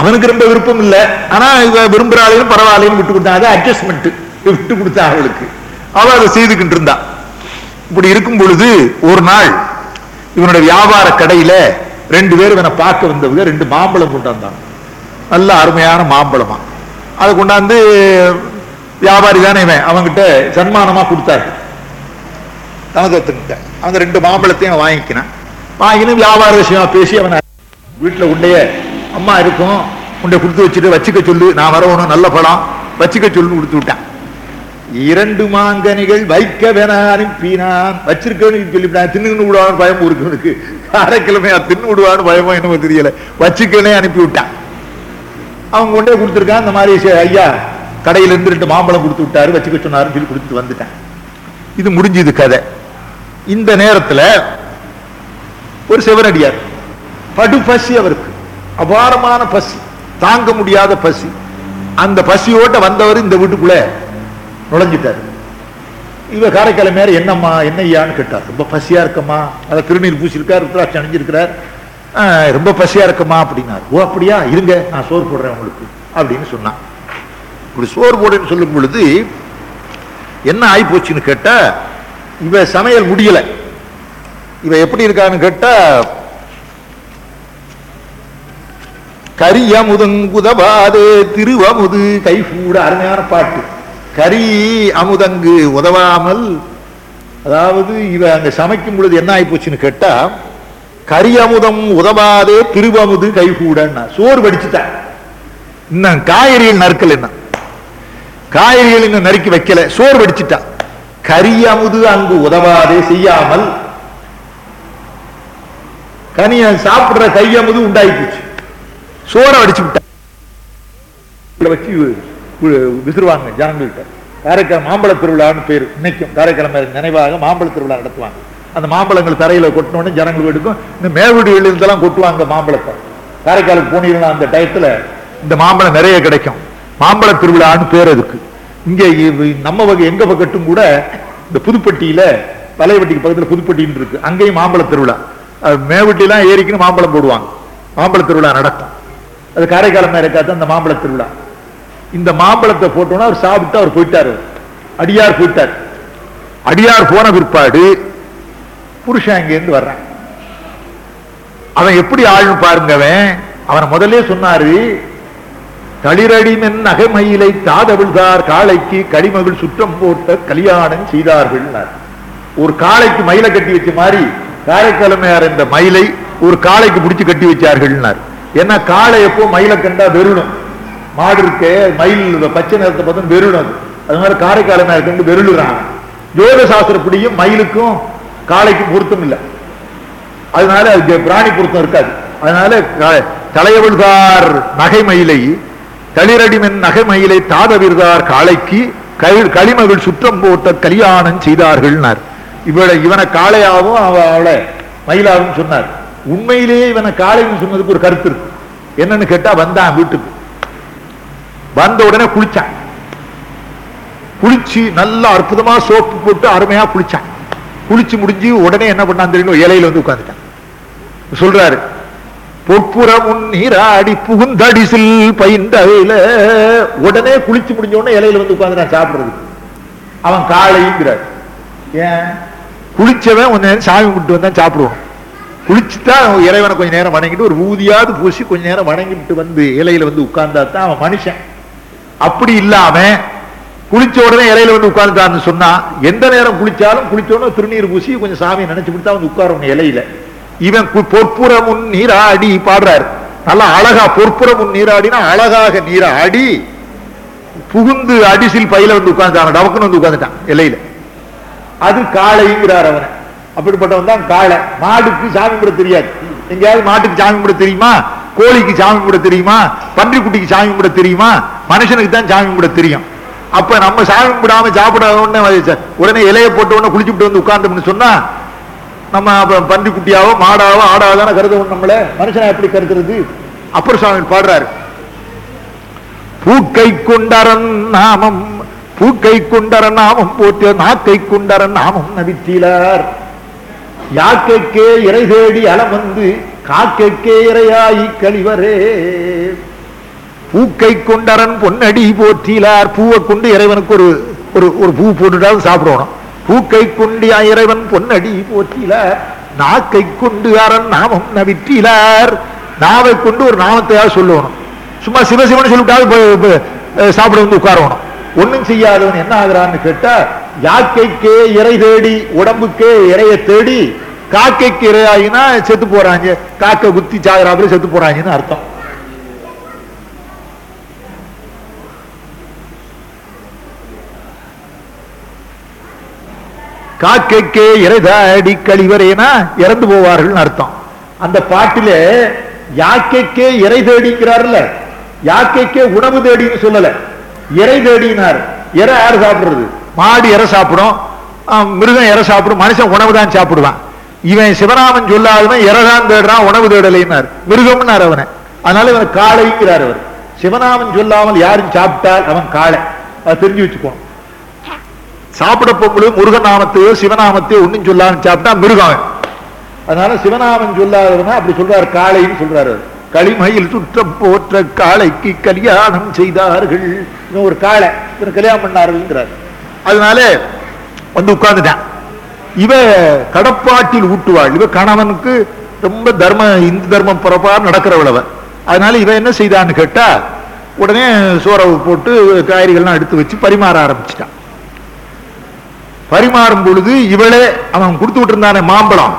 அவனுக்கு ரொம்ப விருப்பம் இல்ல. ஆனா இவ விரும்புறாளையும் பரவாயில்லையும் விட்டு கொடுத்தான். அது அட்ஜஸ்ட்மெண்ட் விட்டு கொடுத்தான் அவளுக்கு. அவ அதை செய்துக்கிட்டு இருந்தா. இப்படி இருக்கும் பொழுது ஒரு நாள் இவனுடைய வியாபார கடையில ரெண்டு பேரும் இவனை பார்க்க வந்தவங்க ரெண்டு மாம்பழம் கொண்டு வந்தாங்க. நல்ல அருமையான மாம்பழமா. அதை கொண்டாந்து வியாபாரி தானே இவன். அவன்கிட்ட சன்மானமா கொடுத்தாரு. தனதத்துக்கிட்ட அந்த ரெண்டு மாம்பழத்தையும் வாங்கிக்கினான். வாங்கினு வியாபார விஷயமா பேசி அவனை வீட்டுல உண்டைய அம்மா இருக்கும். உண்டை கொடுத்து வச்சுட்டு வச்சுக்க சொல்லு. நான் வரவணும் நல்ல பழம். வச்சுக்க சொல்லு கொடுத்து விட்டான். இரண்டு மாங்கனிகள் வைக்க வைக்கவென அனுப்பினான் வச்சிருக்கவனுக்கு சொல்லிவிட்டான். தின்னு விடுவான்னு பயம் இருக்கு காரைக்கிழமையா தின்னு விடுவான்னு பயமோ என்னமோ தெரியல. வச்சுக்கனே அனுப்பி விட்டான். அவங்க கொண்டே கொடுத்துருக்கான் இந்த மாதிரி ஐயா கடையில இருந்து ரெண்டு மாம்பழம் கொடுத்து விட்டாரு வச்சுக்க சொன்னாருன்னு சொல்லி கொடுத்துட்டு வந்துட்டேன். இது முடிஞ்சது கதை. இந்த நேரத்துல ஒரு சிவனடியார் படு பசி அவருக்கு. அபாரமான பசி தாங்க முடியாத பசி. அந்த பசியோட வந்தவர் இந்த வீட்டுக்குள்ள நுழைஞ்சிட்டார். இவ காரைக்கால மேல என்னம்மா என்ன ஐயான்னு கேட்டார் ரொம்ப பசியா இருக்கம்மா. அதை திருநீர் பூசியிருக்கார் ருத்ராட்சி அணிஞ்சிருக்கிறார். ரொம்ப பசியா இருக்குமா அப்படின்னாரு ஓ அப்படியா இருங்க நான் சோறு போடுறேன் உங்களுக்கு அப்படின்னு சொன்னான். இப்படி சோறு போடுன்னு சொல்லும் பொழுது என்ன ஆகி போச்சுன்னு கேட்டா இவ சமையல் முடியல. இவ எப்படி இருக்கான்னு கேட்டா கரி அமுதங்குதவாதே திருவமுது கைகூட அருமையான பாட்டு. கரி அமுதங்கு உதவாமல் அதாவது இவ அங்க சமைக்கும் பொழுது என்ன ஆகி போச்சுன்னு கேட்டா கரி அமுதம் உதவாதே திருவமுது கைகூடன்னா. சோறு வடிச்சுட்டேன் இன்னும் காய்கறிகள் நறுக்கல் என்ன? காய்கறிகள் இன்னும் நறுக்கி வைக்கல. சோறு வடிச்சுட்டான் கரி அமுது அங்கு உதவாதே செய்யாமல் கனிய சாப்பிடுற கையமுது உண்டாகி போச்சு சோறை அடிச்சு விட்டான் வச்சு விசிறுவாங்க ஜனங்கள்கிட்ட. காரைக்கால் மாம்பழ திருவிழான்னு பேர். இன்னைக்கும் காரைக்கிழமை நினைவாக மாம்பழ திருவிழா நடத்துவாங்க. அந்த மாம்பழங்கள் தரையில கொட்டினோடனே ஜனங்கள் எடுக்கும் இந்த மேல்வீடுகளில் இருந்தெல்லாம் கொட்டுவாங்க மாம்பழத்தை. காரைக்காலுக்கு போனீங்கன்னா அந்த டயத்தில் இந்த மாம்பழம் நிறைய கிடைக்கும். மாம்பழ திருவிழான்னு பேர் அதுக்கு. இங்க நம்ம வகை எங்க பக்கட்டும் கூட இந்த புதுப்பட்டியில பழையப்பட்டிக்கு பக்கத்துல புதுப்பட்டின்னு இருக்கு. அங்கேயும் மாம்பழ திருவிழா. மேவட்டிலாம் ஏறிக்குன்னு மாம்பழம் போடுவாங்க. மாம்பழ திருவிழா நடக்கும். அது காரைக்காலம் இருக்காது அந்த மாம்பழ திருவிழா. இந்த மாம்பழத்தை போட்டோன்னா அவர் சாப்பிட்டு அவர் போயிட்டாரு. அடியார் போயிட்டார். அடியார் போன பிற்பாடு புருஷன் அங்கேருந்து வர்றான். அவன் எப்படி ஆள்னு பாருங்க அவன். அவனை முதல்ல சொன்னாரு தளிரடிமென் நகைமயிலை தாதவிழ்தார் காளைக்கு கடிமகள் சுற்றம் போட்ட கல்யாணம் செய்தார்கள் ஒரு காளைக்கு மயிலை கட்டி வச்ச மாதிரி காரைக்கிழமையார் இந்த மயிலை ஒரு காளைக்கு பிடிச்சு கட்டி வச்சார்கள் ஏன்னா காளை எப்போ மயிலை கண்டா வெறுணும் மாடு இருக்கே மயில் பச்சை நிறத்தை பார்த்தா வெறுணும் அது. அது மாதிரி காரைக்காலமையார் கண்டு வெறுளுறாங்க ஜோத சாஸ்திரப்படியும் மயிலுக்கும் காளைக்கு பொருத்தம் இல்லை. அதனால அது பிராணி பொருத்தம் இருக்காது. அதனால க- நகை மயிலை தளிரடிமென் நகைமயிலை தாதவிர்தார் காளைக்கு களிமகள் சுற்றம் போட்ட கல்யாணம் செய்தார்கள்னார். இவளை இவனை காளையாவும் அவ அவளை மயிலாவும் சொன்னார். உண்மையிலேயே இவனை காளைன்னு சொன்னதுக்கு ஒரு கருத்து இருக்கு. என்னன்னு கேட்டா வந்தான் வீட்டுக்கு. வந்த உடனே குளிச்சான். குளிச்சு நல்லா அற்புதமா சோப்பு போட்டு அருமையா குளிச்சான். குளிச்சு முடிஞ்சு உடனே என்ன பண்ணான் தெரியும்? இலையில வந்து உட்காந்துட்டான் சொல்றாரு பொற்புறம் நீராடி புகுந்தடிசில் பயின்றவையில உடனே குளிச்சு முடிஞ்ச உடனே இலையில வந்து உட்காந்துட்டான் சாப்பிடுறது அவன் காலைங்கிறார். ஏன்? குளிச்சவன் கொஞ்ச நேரம் சாமி கும்பிட்டு வந்தா சாப்பிடுவான். குளிச்சுட்டா அவன் இறைவனை கொஞ்ச நேரம் வணங்கிட்டு ஒரு ஊதியாவது பூசி கொஞ்ச நேரம் வணங்கிட்டு வந்து இலையில வந்து உட்கார்ந்தா தான் அவன் மனுஷன். அப்படி இல்லாம குளிச்ச உடனே இலையில வந்து உட்கார்ந்துட்டான்னு சொன்னா எந்த நேரம் குளிச்சாலும் குளிச்ச உடனே திருநீர் பூசி கொஞ்சம் சாமியை நினைச்சு கொடுத்தா வந்து உட்காரணும் இலையில. இவன் பொற்புற முன் நீராடி பாடுறாரு. நல்லா அழகா பொற்புற முன் நீராடினா அழகாக நீராடி புகுந்து அடிசில் பையில வந்து உட்கார்ந்துட்டான். டவக்குன்னு வந்து உட்கார்ந்துட்டான் இலையில. அது காளைங்கிறார் அவனை. அப்படிப்பட்டவன் தான் காளை. மாடுக்கு சாமி கும்பிட தெரியாது. எங்கேயாவது மாட்டுக்கு சாமி கும்பிட தெரியுமா? கோழிக்கு சாமி கும்பிட தெரியுமா? பன்றிக்குட்டிக்கு சாமி கும்பிட தெரியுமா? மனுஷனுக்கு தான் சாமி கும்பிட தெரியும். அப்ப நம்ம சாமி கும்பிடாம சாப்பிடாத உடனே உடனே இலைய போட்ட உடனே குளிச்சுட்டு வந்து உட்கார்ந்தோம்னு சொன்னா நம்ம அப்ப பன்றிக்குட்டியாவோ மாடாவோ ஆடாவோ தானே கருதணும் நம்மள. மனுஷனை எப்படி கருதுறது? அப்புறம் சுவாமி பாடுறாரு. பூக்கை கொண்டரன் நாமம் பூக்கை கொண்டரன் நாமம் போற்றிய நாக்கை கொண்டரன் நாமம் நபித்திலார் யாக்கைக்கே இறை தேடி அலம் வந்து காக்கைக்கே இறையாயி கழிவரே. பூக்கை கொண்டரன் பொன்னடி போற்றிலார். பூவை கொண்டு இறைவனுக்கு ஒரு ஒரு ஒரு பூ போட்டுட்டாலும் சாப்பிடணும். பூக்கை கொண்டு இறைவன் பொன்னடி போற்றிலார். நாக்கை கொண்டு அரண் நாமம் நவிற்றிலார். நாவை கொண்டு ஒரு நாமத்தையாவது சொல்லணும். சும்மா சிவசிவன் சொல்லிட்டாவது சாப்பிட வந்து உட்காரணும். ஒன்றும் செய்யாதவன் என்ன ஆகுறான்னு கேட்டா யாக்கைக்கே இறை தேடி உடம்புக்கே இறைய தேடி காக்கைக்கு இறையாயினா செத்து போறாங்க. காக்கை குத்தி சாகிறாப்புல செத்து போறாங்கன்னு அர்த்தம். காக்கைக்கே இறைதாடி கழிவரேனா இறந்து போவார்கள் அர்த்தம். அந்த பாட்டிலே யாக்கைக்கே இறை தேடிக்கிறார்ல யாக்கைக்கே உணவு தேடின்னு சொல்லல. இறை தேடினார். இறை யார் சாப்பிடுறது? மாடு இறை சாப்பிடும். மிருகம் இறை சாப்பிடும். மனுஷன் உணவு தான் சாப்பிடுவான். இவன் சிவராமன் சொல்லாதவன் இறதான் தேடுறான் உணவு தேடலைன்னார். மிருகம்னார் அவனை. அதனால இவன் காளைங்கிறார் அவர். சிவநாமன் சொல்லாமல் யாரும் சாப்பிட்டால் அவன் காளை. அதை தெரிஞ்சு வச்சுக்கோணும். சாப்பிட போகும்போது முருகன் நாமத்தையோ சிவநாமத்தையோ ஒன்னும் சொல்லான்னு சாப்பிட்டா மிருகம். அதனால சிவநாமம் சொல்லாதவனா அப்படி சொல்றாரு காளைன்னு சொல்றாரு களிமையில் சுற்றம் போற்ற காளைக்கு கல்யாணம் செய்தார்கள். ஒரு காளை இவன் கல்யாணம் பண்ணார்கள்ங்கிறார். அதனால வந்து உட்கார்ந்துட்டான். இவ கடப்பாட்டில் ஊட்டுவாள். இவ கணவனுக்கு ரொம்ப தர்ம இந்து தர்மம் புறப்பாடு நடக்கிறவளவ அதனால இவன் என்ன செய்தான்னு கேட்டா உடனே சோறவு போட்டு காய்கறிகள்லாம் எடுத்து வச்சு பரிமாற ஆரம்பிச்சிட்டான். பரிமாறும் பொழுது இவளே அவன் கொடுத்து விட்டுருந்தானே மாம்பழம்.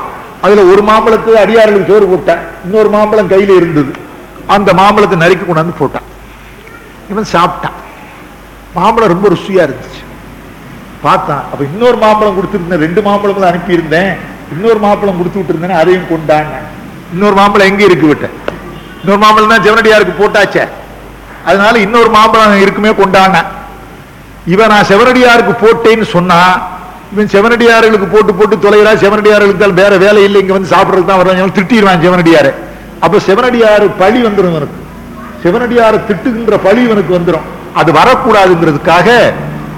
அதுல ஒரு மாம்பழத்துக்கு அடியார்களுக்கு சோறு போட்டான். இன்னொரு மாம்பழம் கையில இருந்தது. அந்த மாம்பழத்தை நறுக்கி கொண்டாந்து போட்டான். இவன் சாப்பிட்டான். மாம்பழம் ரொம்ப ருசியா இருந்துச்சு. பார்த்தான் அப்ப இன்னொரு மாம்பழம் கொடுத்துருந்தேன் ரெண்டு மாம்பழம் அனுப்பியிருந்தேன். இன்னொரு மாம்பழம் கொடுத்து விட்டுருந்தேன் அதையும் கொண்டான். இன்னொரு மாம்பழம் எங்க இருக்கு விட்டேன் இன்னொரு மாம்பழம் தான் ஜெவனடியாருக்கு போட்டாச்சே. அதனால இன்னொரு மாம்பழம் இருக்குமே கொண்டான. இவன் நான் செவரடியாருக்கு போட்டேன்னு சொன்னா இவன் செவனடியார்களுக்கு போட்டு போட்டு தொலைகிறா. செவனடியார்களுக்கு தான் வேற வேலை இல்லை. இங்க வந்து சாப்பிடறதுக்கு தான் வர்றாங்க. திட்டிடுவான் செவனடியாரு அப்ப செவனடியாரு பழி வந்துடும் இவனுக்கு. சிவனடியாரை திட்டுகின்ற பழி இவனுக்கு வந்துடும் அது வரக்கூடாதுங்கிறதுக்காக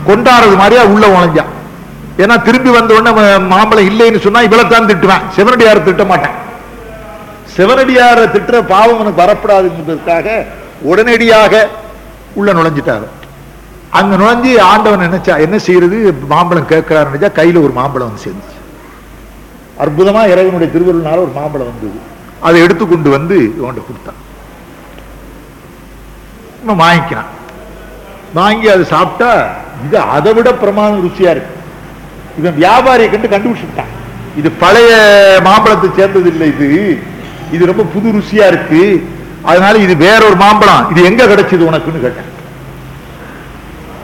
கொண்டாடுறது மாதிரியா உள்ள உழைஞ்சான் ஏன்னா திரும்பி வந்த உடனே மாம்பழம் இல்லைன்னு சொன்னா இவளைத்தான் திட்டுவேன். செவனடியாரை திட்ட மாட்டேன். செவனடியாரை திட்டுற பாவம் எனக்கு வரப்படாதுங்கிறதுக்காக உடனடியாக உள்ள நுழைஞ்சிட்டாரு. அங்க நுழைஞ்சு ஆண்டவன் நினைச்சா என்ன செய்யறது? மாம்பழம் கேட்கிறாரு நினைச்சா கையில ஒரு மாம்பழம் வந்து சேர்ந்துச்சு. அற்புதமா இறைவனுடைய திருவருள்னால ஒரு மாம்பழம் வந்தது. அதை எடுத்து கொண்டு வந்து இவன்கிட்ட கொடுத்தான். இவன் வாங்கிக்கிறான் வாங்கி அதை சாப்பிட்டா இது அதை விட பிரமாணம் ருசியா இருக்கு. இவன் வியாபாரியை கண்டு கண்டுபிடிச்சுட்டான். இது பழைய மாம்பழத்தை சேர்ந்தது இல்லை இது. இது ரொம்ப புது ருசியா இருக்கு. அதனால இது வேற ஒரு மாம்பழம். இது எங்க கிடைச்சது உனக்குன்னு கேட்டேன்.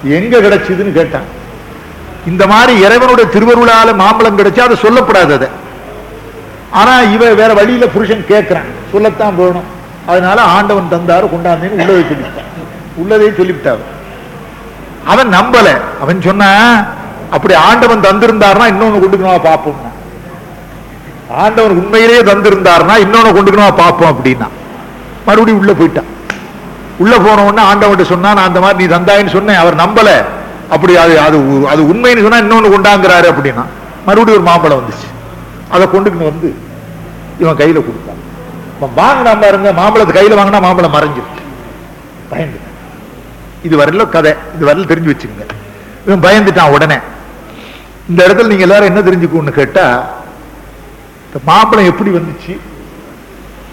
எங்க கிடைச்சதுன்னு கேட்டான். இந்த மாதிரி இறைவனுடைய திருவருளால மாம்பழம் கிடைச்சா அதை சொல்லப்படாது அதை. ஆனா இவ வேற வழியில புருஷன் கேட்கிறான் சொல்லத்தான் போகணும் அதனால ஆண்டவன் தந்தாரு கொண்டாந்தேன்னு உள்ளதை சொல்லிவிட்டான். உள்ளதே சொல்லிவிட்டார். அவன் நம்பல. அவன் சொன்ன அப்படி ஆண்டவன் தந்திருந்தாருன்னா இன்னொன்னு கொண்டுக்கணுமா பார்ப்போம்னா ஆண்டவன் உண்மையிலேயே தந்திருந்தாருன்னா இன்னொன்னு கொண்டுக்கணுமா பார்ப்போம் அப்படின்னா. மறுபடியும் உள்ள போயிட்டான். உள்ள போன உடனே ஆண்டவன்ட்ட சொன்னா நான் அந்த மாதிரி நீ தந்தாயின்னு சொன்னேன் அவர் நம்பல. அப்படி அது அது உ- அது உண்மைன்னு சொன்னா இன்னொன்னு கொண்டாங்கிறாரு அப்படின்னா மறுபடியும் ஒரு மாம்பழம் வந்துச்சு. அதை கொண்டுக்கின்னு வந்து இவன் கையில கொடுத்தான். இவன் வாங்கினா பாருங்க மாம்பழத்தை கையில வாங்கினா மாம்பழம் மறைஞ்சிருக்கு பயந்து இது வரல கதை இது வரல தெரிஞ்சு வச்சுக்கோங்க. இவன் பயந்துட்டான் உடனே. இந்த இடத்துல நீங்க எல்லாரும் என்ன தெரிஞ்சுக்கணும்னு கேட்டா இந்த மாம்பழம் எப்படி வந்துச்சு?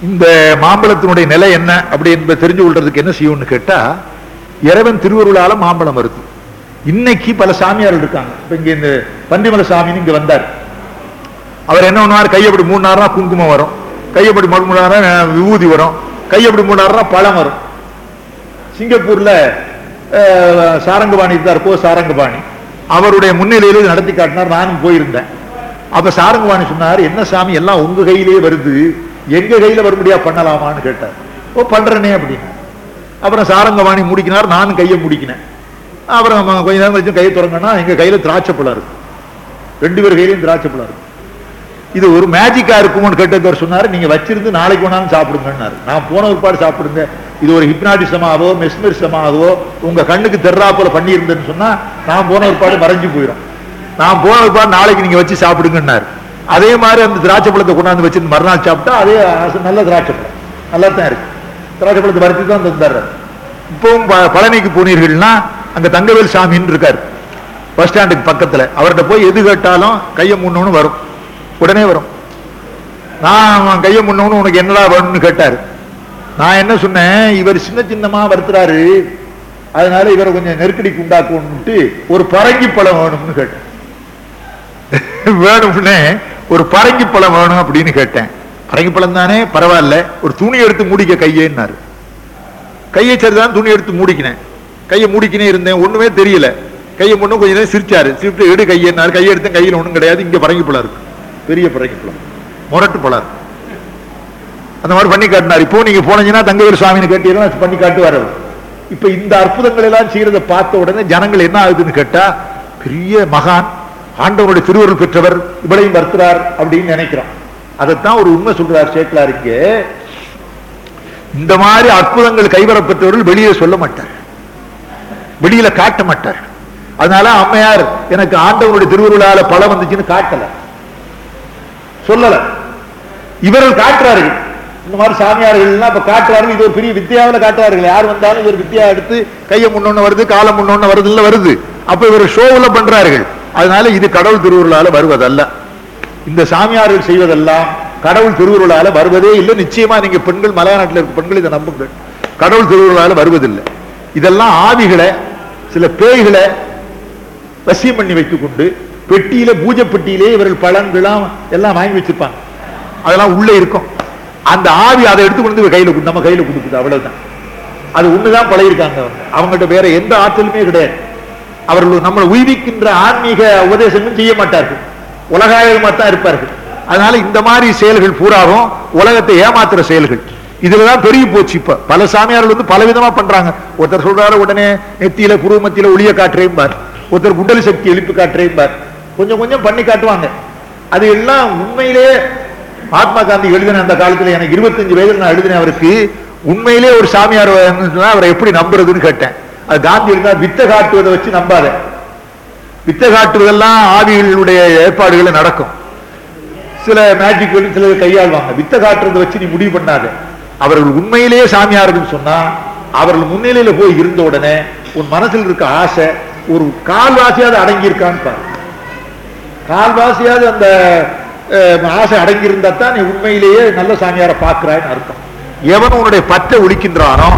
இந்த மாம்பழத்தினுடைய நிலை என்ன அப்படி என்பதை தெரிஞ்சு கொள்றதுக்கு என்ன செய்யும்னு கேட்டா இறைவன் திருவருளால மாம்பழம் வருது இன்னைக்கு பல சாமியார்கள் இருக்காங்க. இப்ப இங்க இந்த பன்றிமலை சாமின்னு இங்க வந்தார். அவர் என்ன பண்ணுவார்? கையப்படி மூணாறுனா குங்குமம் வரும். கையப்படி மூணாறுனா விபூதி வரும். கையப்படி மூணாறுனா பழம் வரும். சிங்கப்பூர்ல அஹ், சாரங்கபாணி இருந்தார். கோ சாரங்கபாணி. அவருடைய முன்னிலையில் நடத்தி காட்டினார். நானும் போயிருந்தேன். அப்ப சாரங்கபாணி சொன்னார் என்ன சாமி எல்லாம் உங்க கையிலேயே வருது. எங்க கையில வரும்படியா பண்ணலாமான்னு கேட்டார். ஓ பண்றனே அப்படின்னு. அப்புறம் சாரங்கபாணி முடிக்கினார் நானும் கையை முடிக்கினேன். அப்புறம் கொஞ்ச நேரம் கழிச்சு கையை திறங்கன்னா எங்க கையில திராட்சை பழம் இருக்கு. ரெண்டு பேர் கையிலையும் திராட்சை பழம் இருக்கு. இது ஒரு மேஜிக்கா இருக்கும்னு கேட்டவர் சொன்னாரு நீங்க வச்சிருந்து நாளைக்கு வேணாலும் சாப்பிடுங்கன்னாரு. நான் போன ஒருபாடு சாப்பிடுங்க. இது ஒரு ஹிப்னாட்டிசமாகவோ மெஸ்மரிசமாகவோ உங்க கண்ணுக்கு தெர்ராப்பில் பண்ணியிருந்தேன்னு சொன்னா நான் போன ஒருபாடு மறைஞ்சு போயிடும் நான் போன ஒருபாடு நாளைக்கு நீங்க வச்சு சாப்பிடுங்கன்னாரு. அதே மாதிரி அந்த திராட்சை பழத்தை கொண்டாந்து வச்சு மறுநாள் சாப்பிட்டா அதே நல்ல திராட்சை பழம். நல்லா தான் இருக்கு. திராட்சை பழத்தை வறுத்து தான் தந்தாரு. இப்பவும் ப- பழனிக்கு போனீர்கள்னா அங்க தங்கவேல் சாமின்னு இருக்காரு. பஸ் ஸ்டாண்டுக்கு பக்கத்துல. அவர்கிட்ட போய் எது கேட்டாலும் கையை முன்னோன்னு வரும். உடனே வரும். நான் கையை முன்னோன்னு உனக்கு என்னடா வேணும்னு கேட்டாரு. நான் என்ன சொன்னேன்? இவர் சின்ன சின்னமா வருத்துறாரு அதனால இவரை கொஞ்சம் நெருக்கடிக்கு உண்டாக்கணும்ட்டு ஒரு பரங்கி பழம் வேணும்னு கேட்டேன். [LAUGHS] வேணும்னே ஒரு பரங்கி பழம் வேணும் அப்படின்னு கேட்டேன். பரங்கி பழம் தானே? பரவாயில்ல. ஒரு துணி எடுத்து மூடிக்க கையேன்னாரு. கையை சரிதான் துணி எடுத்து மூடிக்கினேன். கையை மூடிக்கினே இருந்தேன். ஒண்ணுமே தெரியல. கையை முன்னும் கொஞ்ச நேரம் சிரிச்சாரு. சிரித்து எடு கையேன்னாரு. கையை எடுத்து கையில் ஒண்ணும் கிடையாது. இங்க பரங்கி பழம் இருக்கு. பெரிய பரங்கி பழம். முரட்டு பழம் அந்த மாதிரி பண்ணி காட்டினார். இப்போ நீங்க போனீங்கன்னா தங்கவேல் சுவாமின்னு கேட்டீங்கன்னா பண்ணி காட்டுவார் அவர் இப்ப இந்த அற்புதங்கள் எல்லாம் செய்யறதை பார்த்த உடனே ஜனங்கள் என்ன ஆகுதுன்னு கேட்டா பெரிய மகான் ஆண்டவருடைய திருவருள் பெற்றவர் இவளையும் வருத்துறார் அப்படின்னு நினைக்கிறோம். அதைத்தான் ஒரு உண்மை சொல்றார் சேக்கலார் இந்த மாதிரி அற்புதங்கள் கைவரப்பெற்றவர்கள் வெளியே சொல்ல மாட்டார். வெளியில காட்ட மாட்டார். அதனால அம்மையார் எனக்கு ஆண்டவருடைய திருவருளால பலம் வந்துச்சுன்னு காட்டல. சொல்லல. இவர்கள் காட்டுறார்கள். இந்த மாதிரி சாமியார்கள் எல்லாம் இப்ப காட்டுறார்கள். இது ஒரு பெரிய வித்தியாவில் காட்டுறார்கள். யார் வந்தாலும் இவர் வித்தியா எடுத்து கையை முன்னொன்னு வருது காலம் முன்னொன்னு வருது இல்ல வருது. அப்ப இவர் ஷோவில் பண்றார்கள். அதனால இது கடவுள் திருவுருளால வருவதல்ல. இந்த சாமியார்கள் செய்வதெல்லாம் கடவுள் திருவுருளால வருவதே இல்லை. நிச்சயமா நீங்க பெண்கள் மலையாளத்தில் இருக்க பெண்கள் இதை நம்புங்கள் கடவுள் திருவுருளால வருவதில்லை. இதெல்லாம் ஆவிகளை சில பேய்களை வசியம் பண்ணி வைத்துக் கொண்டு பெட்டியில பூஜை பெட்டியிலே இவர்கள் பழங்களாம் எல்லாம் வாங்கி வச்சிருப்பாங்க. அதெல்லாம் உள்ள இருக்கும். அந்த ஆவி அதை எடுத்து கொண்டு கையில நம்ம கையில கொடுக்குது. அவ்வளவுதான். அது ஒண்ணுதான் பழகிருக்காங்க அவங்க. அவங்ககிட்ட வேற எந்த ஆற்றலுமே கிடையாது. அவர்கள் நம்மளை உய்விக்கின்ற ஆன்மீக உபதேசங்களும் செய்ய மாட்டார்கள். உலகாயமா தான் இருப்பார்கள். அதனால இந்த மாதிரி செயல்கள் பூராவும் உலகத்தை ஏமாத்துற செயல்கள். இதுலதான் பெருகி போச்சு இப்ப. பல சாமியார்கள் வந்து பல விதமா பண்றாங்க. ஒருத்தர் சொல்றாரு உடனே நெத்தியில புருவ மத்தியில ஒளிய காட்டுறேன் பார். ஒருத்தர் குண்டலி சக்தி எழுப்பி காட்டுறேன் பார். கொஞ்சம் கொஞ்சம் பண்ணி காட்டுவாங்க. அது எல்லாம் உண்மையிலே மகாத்மா காந்தி எழுதின அந்த காலத்துல எனக்கு இருபத்தஞ்சு வயதுல நான் எழுதினேன் அவருக்கு. உண்மையிலே ஒரு சாமியார் இருந்துச்சுன்னா அவரை எப்படி நம்புறதுன்னு கேட்டேன். அது காந்தி இருந்தால் வித்தை காட்டுவதை வச்சு நம்பாத. வித்தை காட்டுவதெல்லாம் ஆவிகளுடைய ஏற்பாடுகளை நடக்கும். சில மேஜிக் சில சிலர் வித்தை காட்டுறதை வச்சு நீ முடிவு பண்ணாத. அவர்கள் உண்மையிலேயே சாமியாருக்குன்னு சொன்னா அவர்கள் முன்னிலையில போய் இருந்த உடனே உன் மனசில் இருக்க ஆசை ஒரு கால்வாசியாவது அடங்கியிருக்கான்னு பாரு. கால்வாசியாவது அந்த ஆசை அடங்கியிருந்தா தான் நீ உண்மையிலேயே நல்ல சாமியாரை பார்க்கிறாய்ன்னு அர்த்தம். எவன் உன்னுடைய பற்றை ஒழிக்கின்றானோ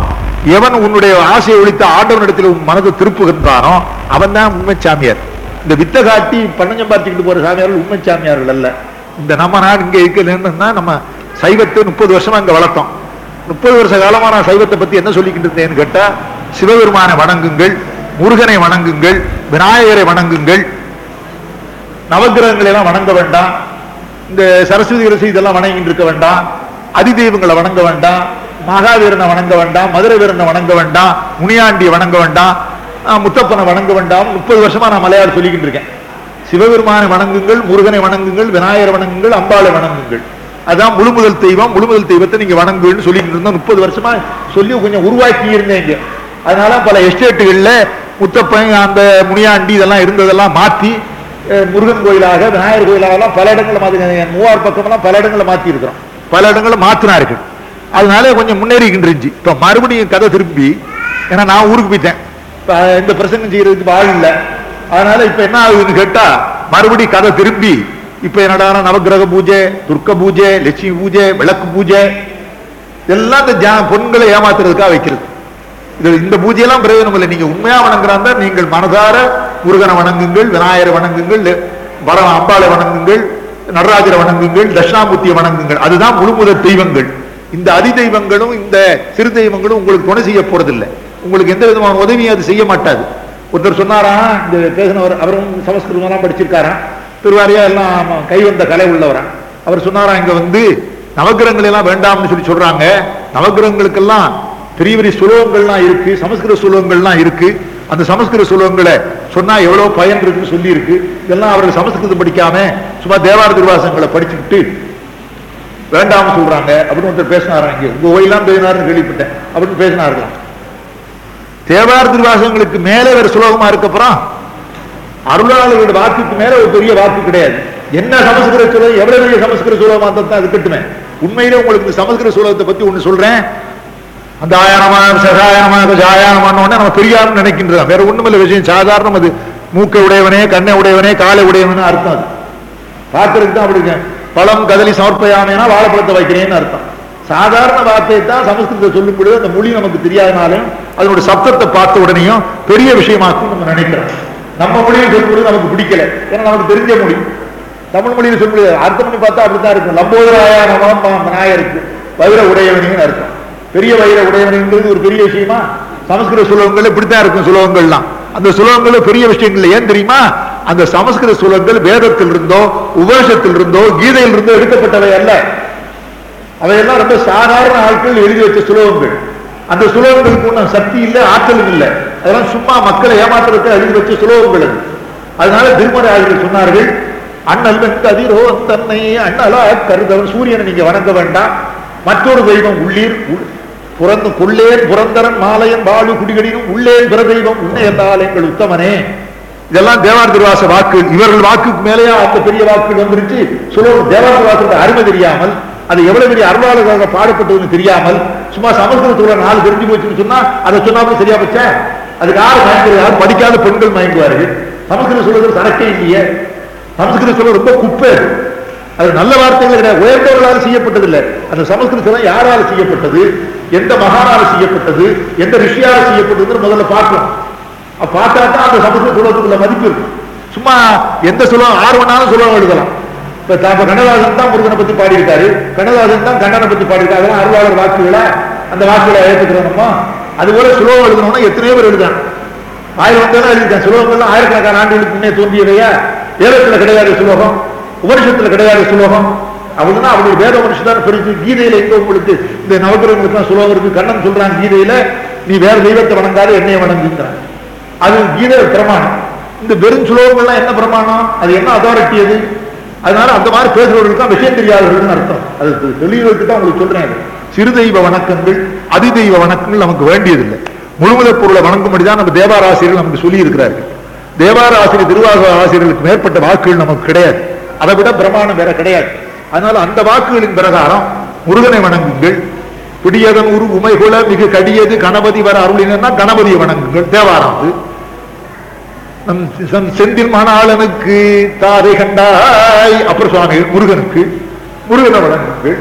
எவன் உன்னுடைய ஆசையை ஒழித்த ஆண்டவனிடத்தில் உன் மனதை திருப்புகின்றானோ அவன் தான் உண்மை சாமியார் இந்த வித்த காட்டி பண்ணம் பார்த்துக்கிட்டு போற சாமியார்கள் உண்மை சாமியார்கள் அல்ல. இந்த நம்ம நாடு இங்கே இருக்கலன்னா நம்ம சைவத்தை முப்பது வருஷமா இங்க வளர்த்தோம். முப்பது வருஷ காலமா நான் சைவத்தை பத்தி என்ன சொல்லிக்கிட்டு இருந்தேன்னு கேட்டா சிவபெருமானை வணங்குங்கள் முருகனை வணங்குங்கள் விநாயகரை வணங்குங்கள் நவக்கிரகங்களை எல்லாம் வணங்க வேண்டாம் இந்த சரஸ்வதி ரசி இதெல்லாம் வணங்கிட்டு இருக்க வேண்டாம் அதிதெய்வங்களை வணங்க வேண்டாம் மகாவீரனை வணங்க வேண்டாம் மதுரை வீரனை வணங்க வேண்டாம் முனியாண்டியை வணங்க வேண்டாம் முத்தப்பனை வணங்க வேண்டாம் முப்பது வருஷமா நான் மலையாளம் சொல்லிக்கிட்டு இருக்கேன். சிவபெருமானை வணங்குங்கள் முருகனை வணங்குங்கள் விநாயகர் வணங்குங்கள் அம்பாளை வணங்குங்கள். அதான் முழுமுதல் தெய்வம் முழுமுதல் தெய்வத்தை நீங்க வணங்குன்னு சொல்லிக்கிட்டு இருந்தோம். முப்பது வருஷமா சொல்லி கொஞ்சம் உருவாக்கி இருந்தேங்க அதனால பல எஸ்டேட்டுகள்ல முத்தப்பன் அந்த முனியாண்டி இதெல்லாம் இருந்ததெல்லாம் மாத்தி முருகன் கோயிலாக விநாயகர் கோயிலாகலாம் பல இடங்களை மாத்தி மூவார் பக்கமெல்லாம் பல இடங்களை மாத்தி இருக்கிறோம் பல இடங்களை இருக்குது அதனால கொஞ்சம் முன்னேறிக்கிட்டு இருந்துச்சு மறுபடியும் கதை திரும்பி ஏன்னா நான் ஊருக்கு போயிட்டேன். இப்போ இந்த பிரசங்கம் செய்யறதுக்கு ஆள் இல்லை. அதனால இப்போ என்ன ஆகுதுன்னு கேட்டால் மறுபடியும் கதை திரும்பி இப்போ என்னடா நவக்கிரக பூஜை துர்க்க பூஜை லட்சுமி பூஜை விளக்கு பூஜை எல்லாம் இந்த பொண்களை ஏமாத்துறதுக்காக வைக்கிறது. இது இந்த பூஜையெல்லாம் பிரயோஜனம் இல்லை நீங்கள் உண்மையாக வணங்குறாங்க நீங்கள் மனதார முருகனை வணங்குங்கள் விநாயகரை வணங்குங்கள் லெ- வர அம்பாளை வணங்குங்கள் நடராஜரை வணங்குங்கள் தட்சிணாமூர்த்தியை வணங்குங்கள். அதுதான் முழுமுதற் தெய்வங்கள். இந்த அதி தெய்வங்களும் இந்த சிறு தெய்வங்களும் உங்களுக்கு துணை செய்ய போறதில்லை. உங்களுக்கு எந்த விதமான உதவியும் அது செய்ய மாட்டாது. ஒருத்தர் சொன்னாரா இந்த பேசினவர் அவரும் சமஸ்கிருதம்லாம் படிச்சிருக்காராம். திருவாரியா எல்லாம் கை வந்த கலை உள்ளவரா அவர் சொன்னாரா இங்க வந்து நவகிரகங்கள் எல்லாம் வேண்டாம்னு சொல்லி சொல்றாங்க. நவக்கிரகங்களுக்கெல்லாம் பெரிய பெரிய சுலோகங்கள்லாம் இருக்கு சமஸ்கிருத சுலோகங்கள்லாம் இருக்கு. அந்த சமஸ்கிருத சுலோகங்களை சொன்னா எவ்வளவு பயன் இருக்குன்னு சொல்லி இருக்கு இதெல்லாம் அவர்கள் சமஸ்கிருதம் படிக்காம சும்மா தேவார திருவாசங்களை படிச்சுக்கிட்டு வேண்டாம் சொல்றாங்க அப்படின்னு ஒருத்தர் பேசினாரா இங்க? உங்க ஓயிலாம் பேசினாருன்னு கேள்விப்பட்டேன். அப்படின்னு பேசினார்களாம் தேவார திருவாசகங்களுக்கு மேலே வேற சுலோகமா இருக்கப்புறம் அருளாளர்களோட வாக்குக்கு மேல ஒரு பெரிய வாக்கு கிடையாது. என்ன சமஸ்கிருத சூழல் எவ்வளவு பெரிய சமஸ்கிருத சூழலமா இருந்தா அது இருக்கட்டுமே உண்மையிலே உங்களுக்கு இந்த சமஸ்கிருத சூழலத்தை பத்தி ஒண்ணு சொல்றேன். அந்த ஆயானமான சகாயானமான ஜாயானமான உடனே நம்ம பெரியார்னு நினைக்கின்றோம். வேற ஒண்ணுமில்ல விஷயம். சாதாரணம் அது. மூக்கை உடையவனே கண்ணை உடையவனே காலை உடையவனே அர்த்தம் அது. பார்க்கறதுக்கு தான் அப்படி இருக்கேன். பழம் கதலி சமர்ப்பயாமேனா வாழைப்பழத்தை வைக்கிறேன்னு அர்த்தம். சாதாரண வார்த்தையை தான் சமஸ்கிருதத்தை சொல்லும் பொழுது அந்த மொழி நமக்கு தெரியாதனாலும் அதனுடைய சப்தத்தை பார்த்த உடனேயும் பெரிய விஷயமாக்கும் நம்ம நினைக்கிறோம். நம்ம மொழியில் சொல்லும்போது நமக்கு பிடிக்கல. ஏன்னா நமக்கு தெரிஞ்ச மொழி. தமிழ் மொழியில் சொல்ல முடியாது அர்த்தம் பண்ணி பார்த்தா அப்படித்தான் இருக்கும். லம்போதராயா நமம் நாயருக்கு. வைர உடையவனின்னு அர்த்தம். பெரிய வைர உடையவனிங்கிறது ஒரு பெரிய விஷயமா? சமஸ்கிருத சுலோகங்கள் இப்படித்தான் இருக்கும் சுலோகங்கள்லாம். அந்த சுலோகங்கள் பெரிய விஷயங்கள் ஏன் தெரியுமா? அந்த சமஸ்கிருத சுலோகங்கள் வேதத்தில் இருந்தோ உபேஷத்தில் இருந்தோ கீதையில் இருந்தோ எடுக்கப்பட்டவை அல்ல. அவையெல்லாம் ரொம்ப சாதாரண ஆட்கள் எழுதி வச்ச சுலோகங்கள். அந்த சுலோகங்களுக்கு ஒன்றும் சக்தி இல்லை ஆற்றலும் இல்லை. அதெல்லாம் சும்மா மக்களை ஏமாற்றத்தை எழுதி வச்ச சுலோகங்கள் அது. அதனால திருமலை ஆளுநர் சொன்னார்கள் அண்ணல் வெண்கதிரோ தன்னை அண்ணலா கருதவன் சூரியனை நீங்க வணங்க வேண்டாம். மற்றொரு தெய்வம் உள்ளீர் புறந்து கொள்ளேன் புரந்தரன் மாலையன் வாழு குடிகளிலும் உள்ளேன் பிரதெய்வம். உன்னை என்றால் எங்கள் உத்தமனே. இதெல்லாம் தேவார் திருவாச வாக்கு. இவர்கள் வாக்குக்கு மேலேயா அந்த பெரிய வாக்கு வந்துருச்சு? சொல்லுவோம் தேவார் திருவாசத்தை அருமை தெரியாமல் அது எவ்வளவு பெரிய அருளாளர்களாக பாடப்பட்டதுன்னு தெரியாமல் சும்மா சமஸ்கிருதத்துல நாலு தெரிஞ்சு போச்சுன்னு சொன்னா அதை சொன்னாலும் சரியா போச்சா? அதுக்கு யார் மயங்குறாரு படிக்காத பெண்கள் மயங்குவார்கள். சமஸ்கிருத சொல்றது சரக்கே இல்லையே. சமஸ்கிருத சொல்ல ரொம்ப குப்பை அது. அது நல்ல வார்த்தைகள் கிடையாது. உயர்ந்தவர்களால் செய்யப்பட்டதில்லை. அந்த சமஸ்கிருதம் யாரால் செய்யப்பட்டது? எந்த மகாரால செய்யப்பட்டது எந்த ரிஷியால செய்யப்பட்டதுன்னு முதல்ல பார்க்கணும். பார்த்தா தான் அந்த சமஸ்கிருத சுலோகத்துக்குள்ள மதிப்பு இருக்கும் சும்மா எந்த சுலோகம் ஆறு வேணாலும் சுலோகம் எழுதலாம். இப்ப த- கண்ணதாசன் தான் முருகனை பத்தி பாடியிருக்காரு. கண்ணதாசன் தான் கண்ணனை பத்தி பாடியிருக்காரு. அதெல்லாம் அருளாளர் வாக்குகளை அந்த வாக்குகளை ஏற்றுக்கிறோமா அது போல சுலோகம் எழுதணும்னா எத்தனையோ பேர் எழுதுறாங்க. ஆயிரம் வந்தாலும் எழுதிருக்கேன் சுலோகங்கள்லாம் ஆயிரக்கணக்கான ஆண்டுகளுக்கு முன்னே தோன்றியவையா? ஏலத்துல கிடையாது சுலோகம் உபரிஷத்துல கிடையாது சுலோகம். அவங்கன்னா அவருடைய வேத தான் பெருசு கீதையில எங்க உங்களுக்கு இந்த நவகிரகங்களுக்கு சுலோகம் இருக்கு. கண்ணன் சொல்றான் கீதையில நீ வேற தெய்வத்தை வணங்காத என்னைய வணங்குங்கிறான் அது கீதை பிரமாணம். இந்த வெறும் சுலோகங்கள்லாம் என்ன பிரமாணம்? அது என்ன அதாரிட்டி அது? அதனால அந்த மாதிரி பேசுறவர்களுக்கு தான் விஷயம் தெரியாதவர்கள் அர்த்தம். அது தெளிவுக்கு தான் உங்களுக்கு சொல்றேன் சிறு தெய்வ வணக்கங்கள் அதிதெய்வ வணக்கங்கள் நமக்கு வேண்டியதில்லை. முழுமுதற் பொருளை வணங்கும்படி தான் நம்ம தேவாராசிரியர்கள் நமக்கு சொல்லி இருக்கிறார்கள் தேவார ஆசிரியர் ஆசிரியர்களுக்கு மேற்பட்ட வாக்குகள் நமக்கு கிடையாது. அதை விட பிரமாணம் வேற கிடையாது. அதனால அந்த வாக்குகளின் பிரகாரம் முருகனை வணங்குங்கள். பிடியதன் உரு உமைகுல மிகு கடியது கணபதி வர அருளினா கணபதியை வணங்குங்கள். தேவாரம் அது செந்தில் மணாளனுக்கு தாரை கண்டாய். அப்புறம் சுவாமி முருகனுக்கு. முருகனை வணங்குங்கள்.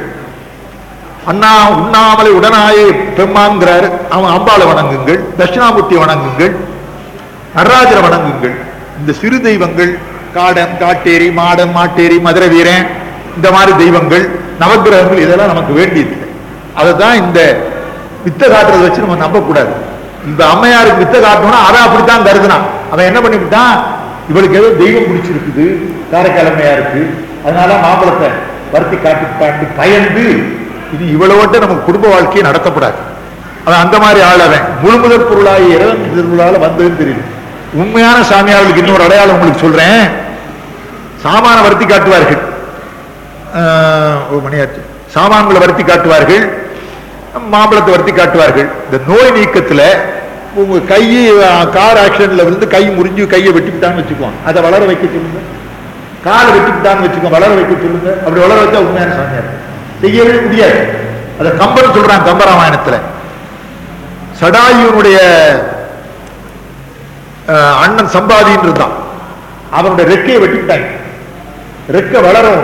அண்ணா உண்ணாமலை உடனாயே பெம்மாங்கிறார். அவன் அம்பாளை வணங்குங்கள். தட்சிணாமூர்த்தி வணங்குங்கள். நடராஜரை வணங்குங்கள். இந்த சிறு தெய்வங்கள் காடன் காட்டேரி மாடன் மாட்டேரி மதுரை வீரன் இந்த மாதிரி தெய்வங்கள் நவக்கிரகங்கள் இதெல்லாம் நமக்கு வேண்டியதில்லை. அதை தான் இந்த வித்த காட்டுறதை வச்சு நம்ம நம்பக்கூடாது. இந்த அம்மையாருக்கு வித்த காட்டணும்னா அதை அப்படித்தான் கருதுனான். அவன் என்ன பண்ணிவிட்டான்? இவளுக்கு ஏதோ தெய்வம் பிடிச்சிருக்குது காரைக்கிழமையா இருக்கு அதனால மாம்பழத்தை வருத்தி காட்டி பயந்து இது இவ்வளவோட்ட நமக்கு குடும்ப வாழ்க்கையை நடத்தப்படாது அவன் அந்த மாதிரி ஆள் அவன். முழுமுதற் பொருளாகி இறைவன் திருவிழால வந்ததுன்னு தெரியுது. உண்மையான சாமியார்களுக்கு இன்னொரு அடையாளம் உங்களுக்கு சொல்றேன். சாமான வருத்தி காட்டுவார்கள். ஒரு மணியாச்சு. சாமான்களை வருத்தி காட்டுவார்கள் மாம்பழத்தை வருத்தி காட்டுவார்கள். இந்த நோய் நீக்கத்துல உங்க கை கார் ஆக்சிடென்ட்ல வந்து கை முறிஞ்சு கையை வெட்டிவிட்டான்னு வச்சுக்குவோம் அதை வளர வைக்க சொல்லுங்க. காலை வெட்டிவிட்டான்னு வச்சுக்கோ வளர வைக்க சொல்லுங்க. அப்படி வளர வச்சா உண்மையான சாமியார். செய்யவே முடியாது. அதை கம்பன் சொல்றான் கம்பராமாயணத்துல. சடாயுனுடைய அண்ணன் சம்பாதின்னு இருந்தான் அவனுடைய ரெக்கையை வெட்டிவிட்டாங்க. ரெக்கை வளரும்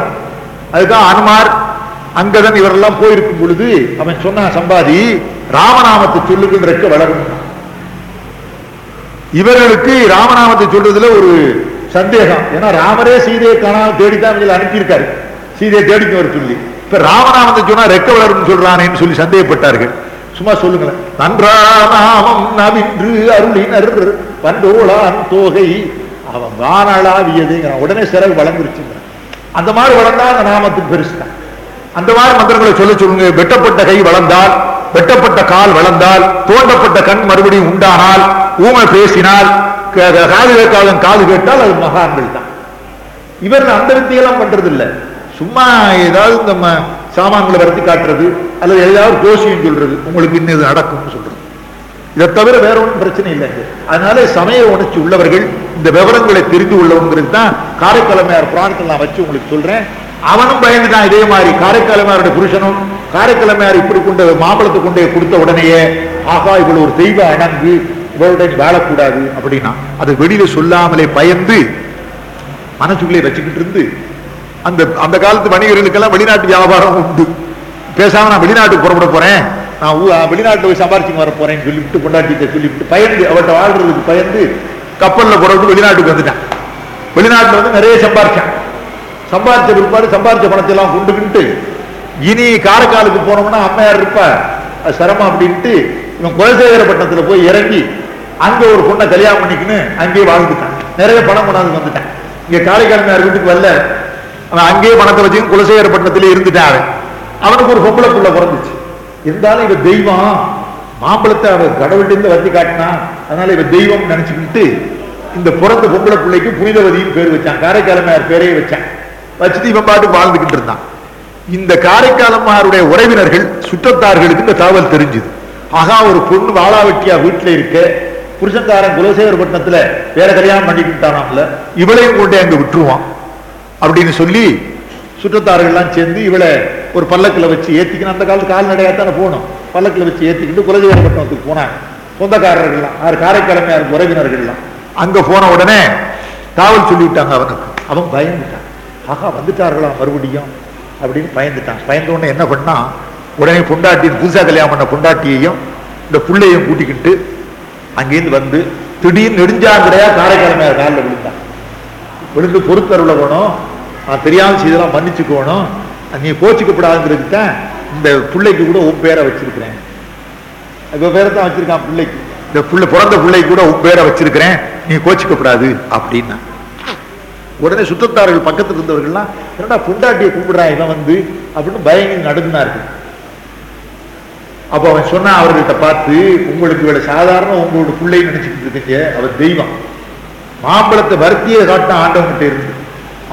அதுதான் அனுமார் அங்கதன் இவரெல்லாம் போயிருக்கும் பொழுது அவன் சொன்னான் சம்பாதி ராமநாமத்தை சொல்லுகின்ற வளரும். இவர்களுக்கு ராமநாமத்தை சொல்றதுல ஒரு சந்தேகம். ஏன்னா ராமரே சீதையை காணாமல் தேடித்தான் இவங்களை அனுப்பியிருக்காரு. சீதையை தேடிக்க வர சொல்லி. இப்ப ராமநாமத்தை சொன்னா ரெக்க வளரும் சொல்றானேன்னு சொல்லி சந்தேகப்பட்டார்கள். சும்மா சொல்லுங்களேன். நன்றானாமம் நவின்று அருளினர் பண்டோளான் தோகை. அவன் வானாளாவியதுங்கிறான். உடனே சிறகு வளர்ந்துருச்சுங்க. அந்த மாதிரி வளர்ந்தா அந்த நாமத்துக்கு பெருசுதான் அந்த மாதிரி மந்திரங்களை சொல்ல சொல்லுங்க. வெட்டப்பட்ட கை வளர்ந்தால் வெட்டப்பட்ட கால் வளர்ந்தால் தோண்டப்பட்ட கண் மறுபடியும் உண்டானால் ஊமை பேசினால் க- காது கேட்காத காது கேட்டால் அது மகான்கள் தான். இவர் அந்த வித்தியெல்லாம் பண்றது இல்ல சும்மா ஏதாவது நம்ம சாமான்களை வரத்தி காட்டுறது அல்லது ஏதாவது ஜோசியம் சொல்றது உங்களுக்கு இன்னும் இது நடக்கும்னு சொல்றது. இதை தவிர வேற ஒன்றும் பிரச்சனை இல்லை. அதனால சமய உணர்ச்சி உள்ளவர்கள் இந்த விவரங்களை தெரிந்து உள்ளவங்கிறது தான் காரைக்கிழமையார் புராணத்தில் நான் வச்சு உங்களுக்கு சொல்றேன். அவனும் பயந்துட்டான் இதே மாதிரி. காரைக்கிழமையாருடைய புருஷனும் காரைக்கிழமையார் இப்படி கொண்டு மாம்பழத்தை கொண்டு போய் கொடுத்த உடனேயே ஆகா இவள் ஒரு தெய்வ அணங்கு. இவளுடன் வாழக்கூடாது அப்படின்னா அது வெளியில சொல்லாமலே பயந்து மனசுக்குள்ளே வச்சுக்கிட்டு இருந்து அந்த அந்த காலத்து வணிகர்களுக்கெல்லாம் வெளிநாட்டு வியாபாரம் உண்டு. பேசாம நான் வெளிநாட்டுக்கு புறப்பட போறேன். நான் வெளிநாட்டில் போய் சம்பாரிச்சுக்கு வர போறேன்னு சொல்லிவிட்டு கொண்டாட்டிட்ட சொல்லிவிட்டு பயந்து அவர்கிட்ட வாழ்றதுக்கு பயந்து கப்பலில் போறதுக்கு வெளிநாட்டுக்கு வந்துட்டான். வெளிநாட்டில் வந்து நிறைய சம்பாரிச்சான். சம்பாரிச்ச பிற்பாடு சம்பாரிச்ச பணத்தை எல்லாம் கொண்டுக்கிட்டு இனி காரைக்காலுக்கு போனோம்னா அம்மையார் இருப்பா. அது சிரமம் அப்படின்ட்டு இவன் குலசேகரப்பட்டினத்துல போய் இறங்கி அங்கே ஒரு பொண்ணை கல்யாணம் பண்ணிக்கின்னு அங்கேயே வாழ்ந்துட்டான். நிறைய பணம் கொண்டாந்து வந்துட்டான். இங்கே காரைக்காலமையார் வீட்டுக்கு வரல. அவன் அங்கேயே பணத்தை வச்சுக்கின்னு குலசேகரப்பட்டினத்திலே இருந்துட்டான் அவன். அவனுக்கு ஒரு பொம்பளை புள்ள பிறந்துச்சு. இருந்தாலும் இவ தெய்வம். மாம்பழத்தை அவர் கடவுள்கிட்ட வந்து காட்டினா அதனால இவ தெய்வம் நினைச்சுக்கிட்டு இந்த புறத்த பொம்பளை பிள்ளைக்கு புனிதவதியும் பேர் வச்சான். காரைக்காலமையார் பேரையே வச்சான். வச்சுட்டு இவன் பாட்டு வாழ்ந்துகிட்டு இருந்தான். இந்த காரைக்காலம்மாருடைய உறவினர்கள் சுற்றத்தார்களுக்கு இந்த தகவல் தெரிஞ்சுது. ஆகா ஒரு பொண்ணு வாழாவட்டியா வீட்டுல இருக்க புருஷன்காரன் குலசேகரப்பட்டினத்துல வேற கல்யாணம் பண்ணிக்கிட்டானாம்ல இவளையும் கொண்டே அங்க விட்டுருவான். அப்படின்னு சொல்லி சுற்றத்தார்கள்லாம் சேர்ந்து இவளை ஒரு பல்லக்கில் வச்சு ஏற்றிக்கணும் அந்த காலத்து கால்நடையாக தானே போகணும் பல்லக்கில் வச்சு ஏத்திக்கிட்டு குலதெய்வப்பட்டினத்துக்கு போனாங்க. சொந்தக்காரர்கள்லாம் ஆறு காரைக்கிழமையார் உறவினர்கள்லாம். அங்க போன உடனே காவல் சொல்லிவிட்டாங்க அவனுக்கு. அவன் பயந்துட்டான். ஆகா வந்துட்டார்களா மறுபடியும்? அப்படின்னு பயந்துட்டான். பயந்த உடனே என்ன பண்ணான் உடனே பொண்டாட்டி புதுசாக கல்யாணம் பண்ண பொண்டாட்டியையும் இந்த புள்ளையும் கூட்டிக்கிட்டு அங்கேருந்து வந்து திடீர்னு நெடுஞ்சாங்கடையா காரைக்கிழமையார் காலில் விழுந்தான். விழுந்து பொறுத்தருள போனோம். நான் தெரியாம செய்தெல்லாம் மன்னிச்சுக்கோணும். நீ கோச்சிக்கப்படாதுங்கிறதுக்கு தான் இந்த பிள்ளைக்கு கூட உன் பேரை வச்சிருக்கிறேன். இப்போ பேரை தான் வச்சிருக்கான் பிள்ளைக்கு. இந்த புள்ள பிறந்த பிள்ளைக்கு கூட உன் பேரை வச்சிருக்கிறேன். நீ கோச்சிக்கப்படாது அப்படின்னா. உடனே சுத்தத்தார்கள் பக்கத்துல இருந்தவர்கள்லாம் என்னடா புண்டாட்டியை கூப்பிடுறான் இவன் வந்து அப்படின்னு பயங்கி நடுங்கினார்கள். அப்போ அவன் சொன்னான் அவர்கிட்ட பார்த்து உங்களுக்கு இவ்வளோ சாதாரண உங்களோட பிள்ளைன்னு நினச்சிக்கிட்டு இருக்கீங்க அவர் தெய்வம். மாம்பழத்தை வருத்தியே காட்டின ஆண்டவன்கிட்ட இருந்து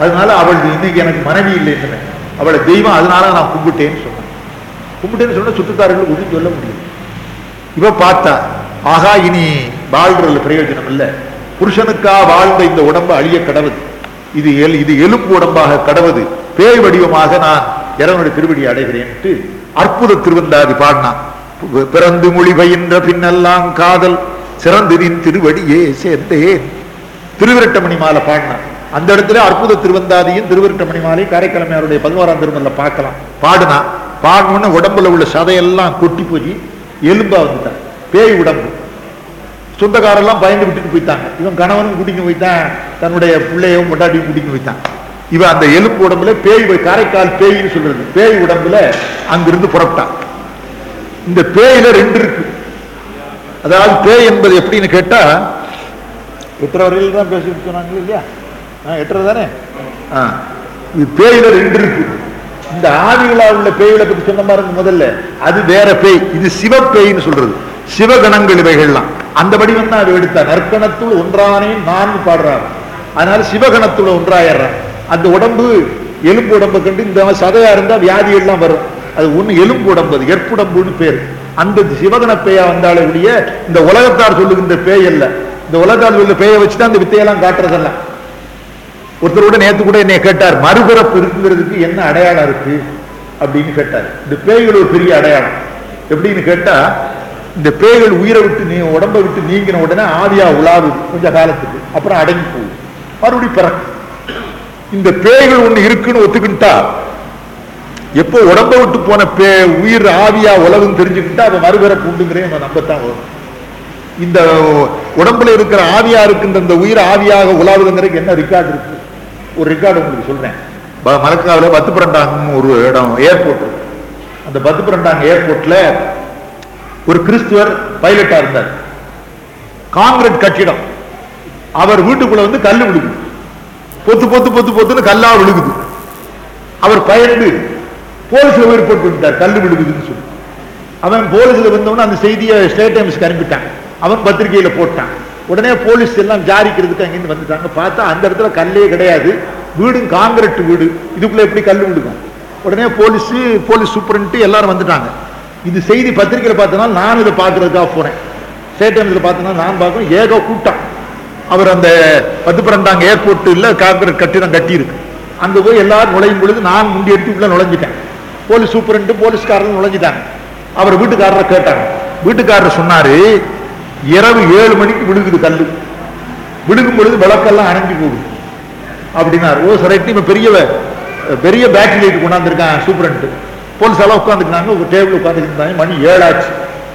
அதனால அவள் இன்னைக்கு எனக்கு மனைவி இல்லைன்னு அவளை தெய்வம் அதனால நான் கும்பிட்டேன்னு சொன்னேன் கும்பிட்டேன்னு சொன்ன சுத்தத்தார்கள் ஒன்றும் சொல்ல முடியும் இவ பார்த்தா ஆகா இனி வாழ்றதுல பிரயோஜனம் இல்லை. புருஷனுக்கா வாழ்ந்த இந்த உடம்பு அழிய கடவுது. இது எல் இது எலும்பு உடம்பாக கடவுது. பேய் வடிவமாக நான் இறைவனுடைய திருவடியை அடைகிறேன்ட்டு அற்புத திருவந்தாதி பாடினான் பிறந்து மொழி பயின்ற பின்னெல்லாம் காதல். சிறந்திரின் திருவடியே சேர்ந்தேன். திருவிரட்டமணி மாலை பாடினான் அந்த இடத்துல அற்புத திருவந்தாதியும் திருவருட்டமணி மாலை காரைக்கிழமையாருடைய பதினோராம் திருமணில பார்க்கலாம். பாடுனா பாடணும்னு உடம்புல உள்ள சதையெல்லாம் கொட்டி போய் எலும்பா வந்துட்டான். பேய் உடம்பு. சொந்தக்காரெல்லாம் பயந்து விட்டுட்டு போயிட்டாங்க. இவன் கணவனும் கூட்டிட்டு போயிட்டான். தன்னுடைய பிள்ளையும் கொண்டாட்டியும் கூட்டிட்டு போயிட்டான். இவன் அந்த எலும்பு உடம்புல பேய் காரைக்கால் பேய்னு சொல்றது. பேய் உடம்புல அங்கிருந்து புறப்பட்டான். இந்த பேயில ரெண்டு இருக்கு. அதாவது பேய் என்பது எப்படின்னு கேட்டா எத்தனை வரையில் தான் பேசிட்டு சொன்னாங்க இல்லையா? எட்டுறது தானே? ஆ. இது பேயில ரெண்டு இருக்கு. இந்த ஆவிகளா உள்ள பேய்களை பத்தி சொன்ன மாதிரி முதல்ல. அது வேற பேய். இது சிவப்பேய்ன்னு சொல்றது. சிவகணங்கள் இவைகள்லாம். அந்த வடிவம் தான் அது எடுத்தா நற்கணத்துள் ஒன்றானே நான் பாடுறாரு. அதனால சிவகணத்துல ஒன்றாயிடுறான் அந்த உடம்பு எலும்பு உடம்பு கண்டு இந்த சதையா இருந்தா வியாதிகள்லாம் வரும். அது ஒண்ணு எலும்பு உடம்பு அது எற்புடம்புன்னு பேர். அந்த சிவகண பேயா வந்தாலே ஒழிய இந்த உலகத்தார் சொல்லுகின்ற பேய் அல்ல. இந்த உலகத்தார் சொல்லுற பேயை வச்சுதான் அந்த வித்தையெல்லாம் காட்டுறதெல்லாம் ஒருத்தரோட நேத்து கூட என்னை கேட்டார் மறுபிறப்பு இருக்குங்கிறதுக்கு என்ன அடையாளம் இருக்கு? அப்படின்னு கேட்டார். இந்த பேய்கள் ஒரு பெரிய அடையாளம். எப்படின்னு கேட்டா இந்த பேய்கள் உயிரை விட்டு நீ உடம்பை விட்டு நீங்கின உடனே ஆவியா உலாவுது கொஞ்ச காலத்துக்கு அப்புறம் அடங்கி போகும். மறுபடியும் பிறக்கும். இந்த பேய்கள் ஒண்ணு இருக்குன்னு ஒத்துக்கிட்டா எப்போ உடம்பை விட்டு போன பே உயிர் ஆவியா உலகம் தெரிஞ்சுக்கிட்டா அவன் மறுபிறப்பு உண்டுங்கிறே நம்ம நம்பத்தான் வரும். இந்த உடம்புல இருக்கிற ஆவியா இருக்கின்ற இந்த உயிர் ஆவியாக உலாவுதுங்கிறதுக்கு என்ன ரெக்கார்டு இருக்கு? ஒரு ரெக்கார்டு உங்களுக்கு சொல்றேன். ப- மலக்காவில் பத்துப்பிரண்டாங்கன்னு ஒரு இடம் ஏர்போர்ட் அந்த பத்துப்பிரண்டாங்க ஏர்போர்ட்ல ஒரு கிறிஸ்துவர் பைலட்டா இருந்தார். காங்கிரட் கட்டிடம். அவர் வீட்டுக்குள்ள வந்து கல்லு விழுகுது. பொத்து பொத்து பொத்து பொத்துன்னு கல்லா விழுகுது. அவர் பயந்து போலீஸ்ல போட்டு விட்டார் கல்லு விழுகுதுன்னு சொல்லி. அவன் போலீஸ்ல வந்தவன அந்த செய்தியை ஸ்டேட் டைம்ஸ்க்கு அனுப்பிட்டான். அவன் பத்திரிகையில போட்டான். உடனே போலீஸ் எல்லாம் ஜாரிக்கிறதுக்கு அங்கேருந்து வந்துட்டாங்க. பார்த்தா அந்த இடத்துல கல்லே கிடையாது. வீடும் காங்கிரட் வீடு. இதுக்குள்ளே எப்படி கல் விடுக்கும் உடனே போலீஸு போலீஸ் சூப்பரண்ட்டு எல்லாரும் வந்துட்டாங்க. இது செய்தி பத்திரிக்கையில் பார்த்தனால நான் இதை பார்க்கறதுக்காக போகிறேன் ஸ்டேட் டைம்ஸில் பார்த்தனா நான் பார்க்குறேன் ஏக கூட்டம். அவர் அந்த பத்து பன்னெண்டாங்க ஏர்போர்ட் இல்லை காங்கிரட் கட்டிடம் கட்டியிருக்கு. அங்கே போய் எல்லாரும் நுழையும் பொழுது நான் முண்டி எடுத்து உள்ள நுழைஞ்சிட்டேன். போலீஸ் சூப்பரண்ட்டு போலீஸ்காரங்க நுழைஞ்சிட்டாங்க. அவர் வீட்டுக்காரரை கேட்டாங்க. வீட்டுக்காரர் சொன்னார் இரவு ஏழு மணிக்கு விழுகுது கல் விழுகும் பொழுது விளக்கெல்லாம் அணைஞ்சு போகுது. அப்படின்னாரு. ஓ சரைட்டு இவன் பெரிய பெரிய பேட்டரி லைட் கொண்டாந்துருக்கான் சூப்பரண்ட் போலீஸ் எல்லாம் உட்காந்துருக்காங்க ஒரு டேபிள் உட்காந்துருந்தாங்க மணி ஏழாச்சு.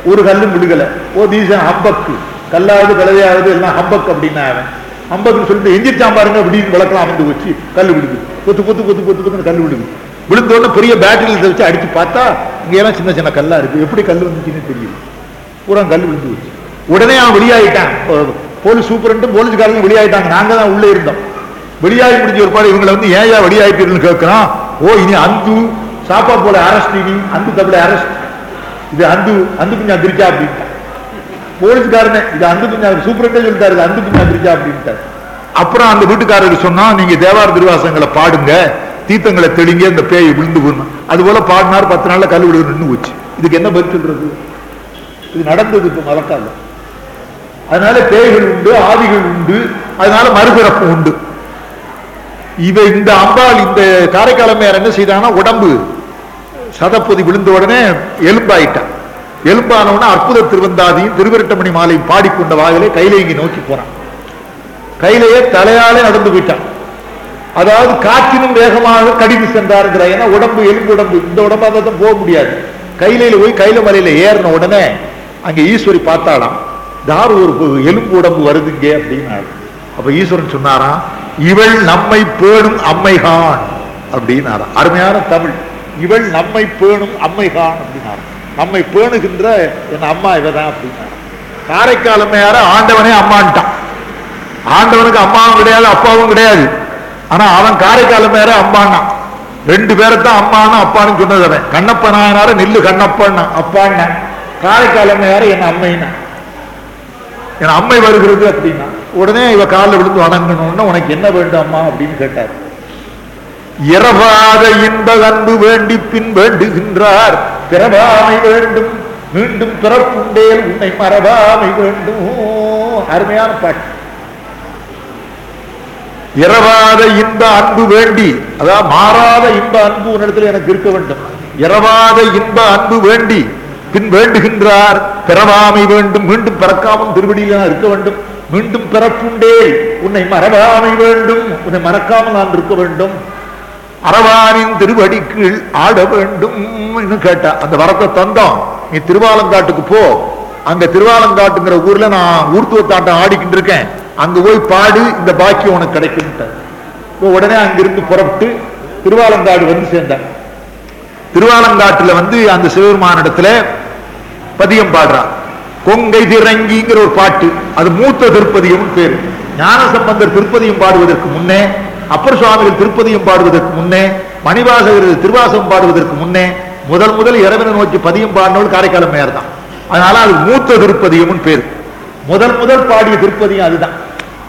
ஒரு கல்லும் விழுகலை. ஓ தீசன் ஹம்பக்கு கல்லாவது கலவையாவது எல்லாம் ஹம்பக் அப்படின்னா அவன். ஹம்பக்குன்னு சொல்லிட்டு எந்திரிச்சான் பாருங்க. அப்படின்னு விளக்கலாம் அமைந்து வச்சு கல் விடுது கொத்து கொத்து கொத்து கொத்து கொத்துன்னு கல் விடுது விழுந்தோடனே பெரிய பேட்டரியில் வச்சு அடிச்சு பார்த்தா இங்க எல்லாம் சின்ன சின்ன கல்லா இருக்குது எப்படி கல் வந்துச்சுன்னு தெரியும் பூரா கல் விழுந்து வச்சு உடனே அவன் வெளியாகிட்டான் போலீஸ் சூப்பரண்டும் போலீஸ்காரங்க வெளியாயிட்டாங்க. நாங்க தான் உள்ளே இருந்தோம். வெளியாகி முடிஞ்ச ஒரு பாடு இவங்களை வந்து ஏன் வெளியாயிட்டீர்கள் கேட்கிறான். ஓ இனி அந்து சாப்பா போல அரெஸ்ட் இனி அந்து தவிர அரெஸ்ட் இது அந்து அந்து பிஞ்சா திருச்சா அப்படின்ட்டான் போலீஸ்காரனே இது அந்து பிஞ்சா சூப்பரண்டே சொல்லிட்டாரு இது அந்து பிஞ்சா திருச்சா அப்படின்ட்டாரு அப்புறம் அந்த வீட்டுக்காரருக்கு சொன்னா நீங்க தேவார திருவாசங்களை பாடுங்க தீர்த்தங்களை தெளிங்க இந்த பேய் விழுந்து போடணும் அது போல பாடினார் பத்து நாள்ல கல் விழுந்து நின்று போச்சு இதுக்கு என்ன பதில் சொல்றது? இது நடந்தது இப்ப மறக்காது அதனால பேய்கள் உண்டு ஆவிகள் உண்டு அதனால மறுபிறப்பு உண்டு. இவ இந்த அம்பாள் இந்த காரைக்காலமையார் என்ன செய்தாங்கன்னா உடம்பு சதப்பொதி விழுந்த உடனே எலும்பாயிட்டான் எலும்பான உடனே அற்புத திருவந்தாதியும் திருவிரட்டமணி மாலையும் பாடிக்கொண்ட வாயிலே கைலேங்கி நோக்கி போறான். கையிலேயே தலையாலே நடந்து போயிட்டான். அதாவது காற்றினும் வேகமாக கடிந்து சென்றாருங்கிற ஏன்னா உடம்பு எலும்பு உடம்பு இந்த உடம்பாக தான் போக முடியாது. கையில போய் கையில மலையில ஏறின உடனே அங்க ஈஸ்வரி பார்த்தாளாம். தார் ஒரு எலும்பு உடம்பு வருதுங்க அப்படின்னாரு அப்ப ஈஸ்வரன் சொன்னாராம் இவள் நம்மை பேணும் அம்மைகான் அப்படின்னாராம் அருமையான தமிழ். இவள் நம்மை பேணும் அம்மைகான் அப்படின்னாராம் நம்மை பேணுகின்ற என் அம்மா இவதான் அப்படின்னாராம் காரைக்கால் அம்மையார ஆண்டவனே அம்மான்ட்டான். ஆண்டவனுக்கு அம்மாவும் கிடையாது அப்பாவும் கிடையாது. ஆனா அவன் காரைக்கால் அம்மையார அம்மான்னா ரெண்டு பேரைத்தான் அம்மான்னு அப்பான்னு சொன்னது அவன். கண்ணப்ப நாயனார நில்லு கண்ணப்பன்னா அப்பான்னா. காரைக்கால் அம்மையார என் அம்மைன்னா. என் அம்மை வருகிறது அப்படின்னா உடனே இவ காலில் விழுந்து வணங்கணும்னு உனக்கு என்ன வேண்டும் அம்மா அப்படின்னு கேட்டார். இரவாத இன்ப அன்பு வேண்டி பின் வேண்டுகின்றார். பிறவாமை வேண்டும் மீண்டும் பிறப்புண்டேல் உன்னை மறவாமை வேண்டும். அருமையான பாட்டு. இரவாத இன்ப அன்பு வேண்டி அதாவது மாறாத இன்ப அன்பு உன்னிடத்தில் எனக்கு இருக்க வேண்டும். இரவாத இன்ப அன்பு வேண்டி பின் வேண்டுகின்றார். பிறவாமை வேண்டும். மீண்டும் பிறக்காமல் திருவடியில் இருக்க வேண்டும். மீண்டும் பிறப்புண்டே உன்னை மறவாமை வேண்டும். உன்னை மறக்காமல் நான் இருக்க வேண்டும். அரவானின் திருவடி கீழ் ஆட வேண்டும் கேட்டா அந்த வரத்தை தந்தோம் நீ திருவாலங்காட்டுக்கு போ. அங்க திருவாலங்காட்டுங்கிற ஊர்ல நான் ஊர்த்துவத்தாட்டம் ஆடிக்கிட்டு இருக்கேன். அங்க போய் பாடு. இந்த பாக்கியம் உனக்கு கிடைக்கும் உடனே அங்கிருந்து புறப்பட்டு திருவாலங்காடு வந்து சேர்ந்தேன் திருவாலங்காட்டுல வந்து அந்த சிவபெருமானிடத்துல பதியம் பாடுறான். கொங்கை திரங்கிங்கிற ஒரு பாட்டு. அது மூத்த திருப்பதியம் பேரு. ஞானசம்பந்தர் திருப்பதியம் பாடுவதற்கு முன்னே அப்பர் சுவாமிகள் திருப்பதியம் பாடுவதற்கு முன்னே மணிவாசகர் திருவாசகம் பாடுவதற்கு முன்னே முதல் முதல் இறைவனை நோக்கி பதியம் பாடினவள் காரைக்காலம் மேயர் தான். அதனால அது மூத்த திருப்பதியம்னு பேரு. முதல் முதல் பாடிய திருப்பதியம் அதுதான்.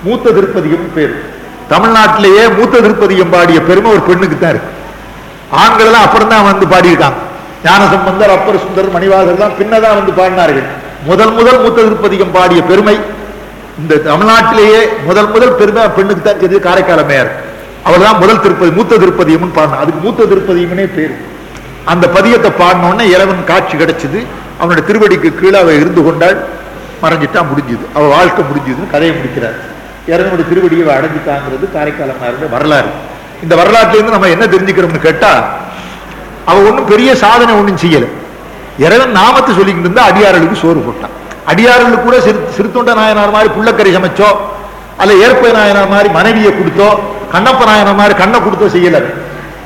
மூத்த திருப்பதியம் பேரு. தமிழ்நாட்டிலேயே மூத்த திருப்பதியம் பாடிய பெருமை ஒரு பெண்ணுக்கு தான் இருக்கு. ஆண்கள் எல்லாம் அப்புறம் தான் வந்து பாடியிருக்காங்க. ஞானசம்பந்தர் அப்பர் சுந்தர் மணிவாசர் தான் பின்னதான் வந்து பாடினார்கள். முதல் முதல் மூத்த திருப்பதிகம் பாடிய பெருமை இந்த தமிழ்நாட்டிலேயே முதல் முதல் பெருமை பெண்ணுக்கு தான் தெரியுது காரைக்கால மேயர் அவள் தான் முதல் திருப்பதி மூத்த திருப்பதியம்னு பாடினா அதுக்கு மூத்த திருப்பதியம்னே பேரு. அந்த பதியத்தை பாடினோடனே இறைவன் காட்சி கிடைச்சது. அவனுடைய திருவடிக்கு கீழே அவ இருந்து கொண்டாள். மறைஞ்சிட்டா முடிஞ்சுது. அவ வாழ்க்கை முடிஞ்சுதுன்னு கதையை முடிக்கிறார். இறைவனுடைய திருவடியை அடைஞ்சிட்டாங்கிறது காரைக்கால மேயருடைய வரலாறு. இந்த வரலாற்றிலிருந்து நம்ம என்ன தெரிஞ்சுக்கிறோம்னு கேட்டா அவ ஒண்ணும் பெரிய சாதனை ஒண்ணும் செய்யல. இறைவன் நாமத்தை சொல்லிக்கிட்டு இருந்தா அடியார்களுக்கு சோறு போட்டான் அடியார்களுக்கு கூட சிறு சிறுத்தொண்ட நாயனார் மாதிரி புள்ளக்கறி சமைச்சோ அல்ல ஏற்ப நாயனார் மாதிரி மனைவியை கொடுத்தோ கண்ணப்ப நாயனார் மாதிரி கண்ணை கொடுத்தோ செய்யல.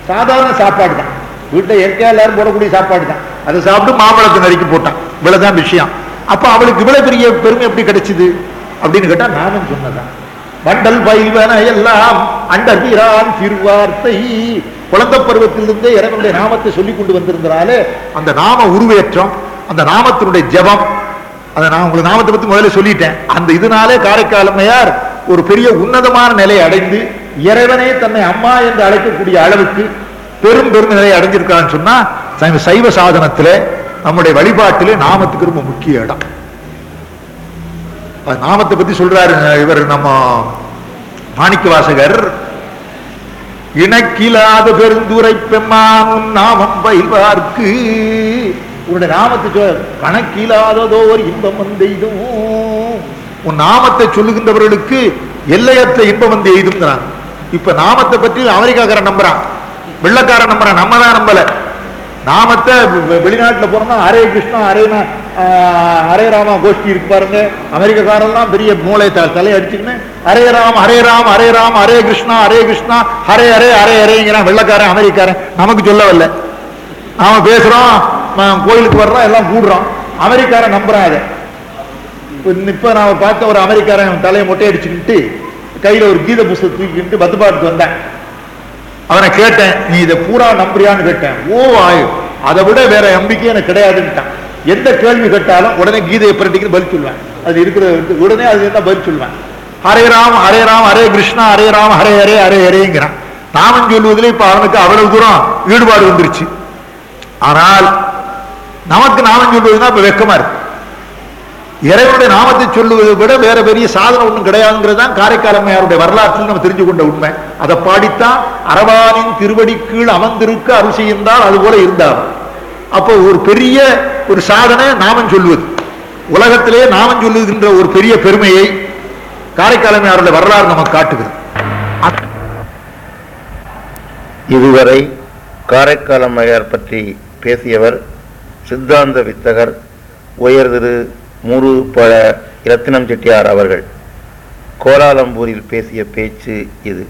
சாதாரண சாப்பாடு தான். வீட்டில் இயற்கையா எல்லாரும் போடக்கூடிய சாப்பாடு தான். அதை சாப்பிட்டு மாம்பழத்தை நறுக்கி போட்டான். இவ்வளவுதான் விஷயம். அப்ப அவளுக்கு இவ்வளவு பெரிய பெருமை எப்படி கிடைச்சது? அப்படின்னு கேட்டா நாமம் சொன்னதான் வண்டல் பைவன எல்லாம் அண்டர்கிறான் திருவார்த்தை குழந்தை பருவத்திலிருந்தே இறைவனுடைய நாமத்தை சொல்லி கொண்டு வந்திருந்தாலே அந்த நாம உருவேற்றம் அந்த நாமத்தினுடைய ஜெபம். அதை நான் உங்களுக்கு நாமத்தை பத்தி முதல்ல சொல்லிட்டேன். அந்த இதனாலே காரைக்காலமையார் ஒரு பெரிய உன்னதமான நிலையை அடைந்து இறைவனே தன்னை அம்மா என்று அழைக்கக்கூடிய அளவுக்கு பெரும் பெரும் நிலையை அடைஞ்சிருக்கான்னு சொன்னா சைவ- சைவ சாதனத்துல நம்முடைய வழிபாட்டிலே நாமத்துக்கு ரொம்ப முக்கிய இடம். நாமத்தை பத்தி சொல்றாரு இவர் நம்ம மாணிக்க வாசகர் இணக்கிலாத பெருந்துரை பெம்மானும் நாமம் பயில்வார்க்கு. உன்னுடைய நாமத்தை கணக்கிலாததோ ஒரு இன்பம் வந்தெய்தும் உன் நாமத்தை சொல்லுகின்றவர்களுக்கு எல்லையற்ற இன்பம் வந்து எய்துங்கிறான் இப்ப நாமத்தை பற்றி அமெரிக்காக்காரன் நம்புறான். வெள்ளக்காரன் நம்புறான். நம்ம தான் நம்பல. நாமத்தை வெ- வெளிநாட்டுல போறோம்னா ஹரே கிருஷ்ணா ஹரே ஹரே ராமா கோஷ்டி இருக்கு பாருங்க. அமெரிக்காக்காரெல்லாம் பெரிய மூளை த- தலை அடிச்சுக்கின்னு ஹரே ராம் ஹரே ராம் ஹரே ராம் ஹரே கிருஷ்ணா ஹரே கிருஷ்ணா ஹரே ஹரே ஹரே ஹரேங்கிறான் வெள்ளக்காரன் அமெரிக்காரன். நமக்கு சொல்லவில்லை. நாம பேசுறோம் கோயிலுக்கு வர்றோம் எல்லாம் கூடுறோம் அமெரிக்காரன் நம்புறான் அதை. இப்ப நான் பார்த்த ஒரு அமெரிக்காரன் தலையை மொட்டை அடிச்சுக்கிட்டு கையில ஒரு கீத புஸ்தகம் தூக்கிட்டு பத்து பாட்டுக்கு வந்தேன். அவனை கேட்டேன் நீ இதை பூரா நம்புறியான்னு கேட்டேன். ஓ ஆயு. அதை விட வேற நம்பிக்கை எனக்கு கிடையாதுன்ட்டான் எந்த கேள்வி கேட்டாலும் உடனே கீதையை பிரட்டிக்கு பதில் சொல்லுவேன். அது இருக்கிற உடனே அது என்ன பதில் சொல்லுவேன். ஹரே ராம் ஹரே ராம் ஹரே கிருஷ்ணா ஹரே ராம் ஹரே ஹரே ஹரே ஹரேங்கிறான். நாமம் சொல்லுவதில் இப்ப அவனுக்கு அவ்வளவு தூரம் ஈடுபாடு வந்துருச்சு. ஆனால் நமக்கு நாமம் சொல்வதுன்னா இப்ப வெக்கமா இருக்கு. இறைவனுடைய நாமத்தை சொல்லுவதை விட வேற பெரிய சாதனை ஒன்றும் கிடையாதுங்கிறது தான் காரைக்கால் அம்மையாருடைய வரலாற்றில் நம்ம தெரிஞ்சு கொண்ட உண்மை. அதை பாடித்தான் அரவானின் திருவடி கீழ் அமர்ந்திருக்க அருள் செய்தால் அது போல இருந்தார் அப்போ ஒரு பெரிய ஒரு சாதனை நாமம் சொல்லுவது உலகத்திலே நாமம் சொல்லுகின்ற ஒரு பெரிய பெருமையை காரைக்கால் அம்மையாருடைய வரலாறு நமக்கு காட்டுகிறது. இதுவரை காரைக்கால் அம்மையார் பற்றி பேசியவர் சித்தாந்த வித்தகர் உயர் திரு முரு பழ இரத்தினம் செட்டியார் அவர்கள். கோலாலம்பூரில் பேசிய பேச்சு இது.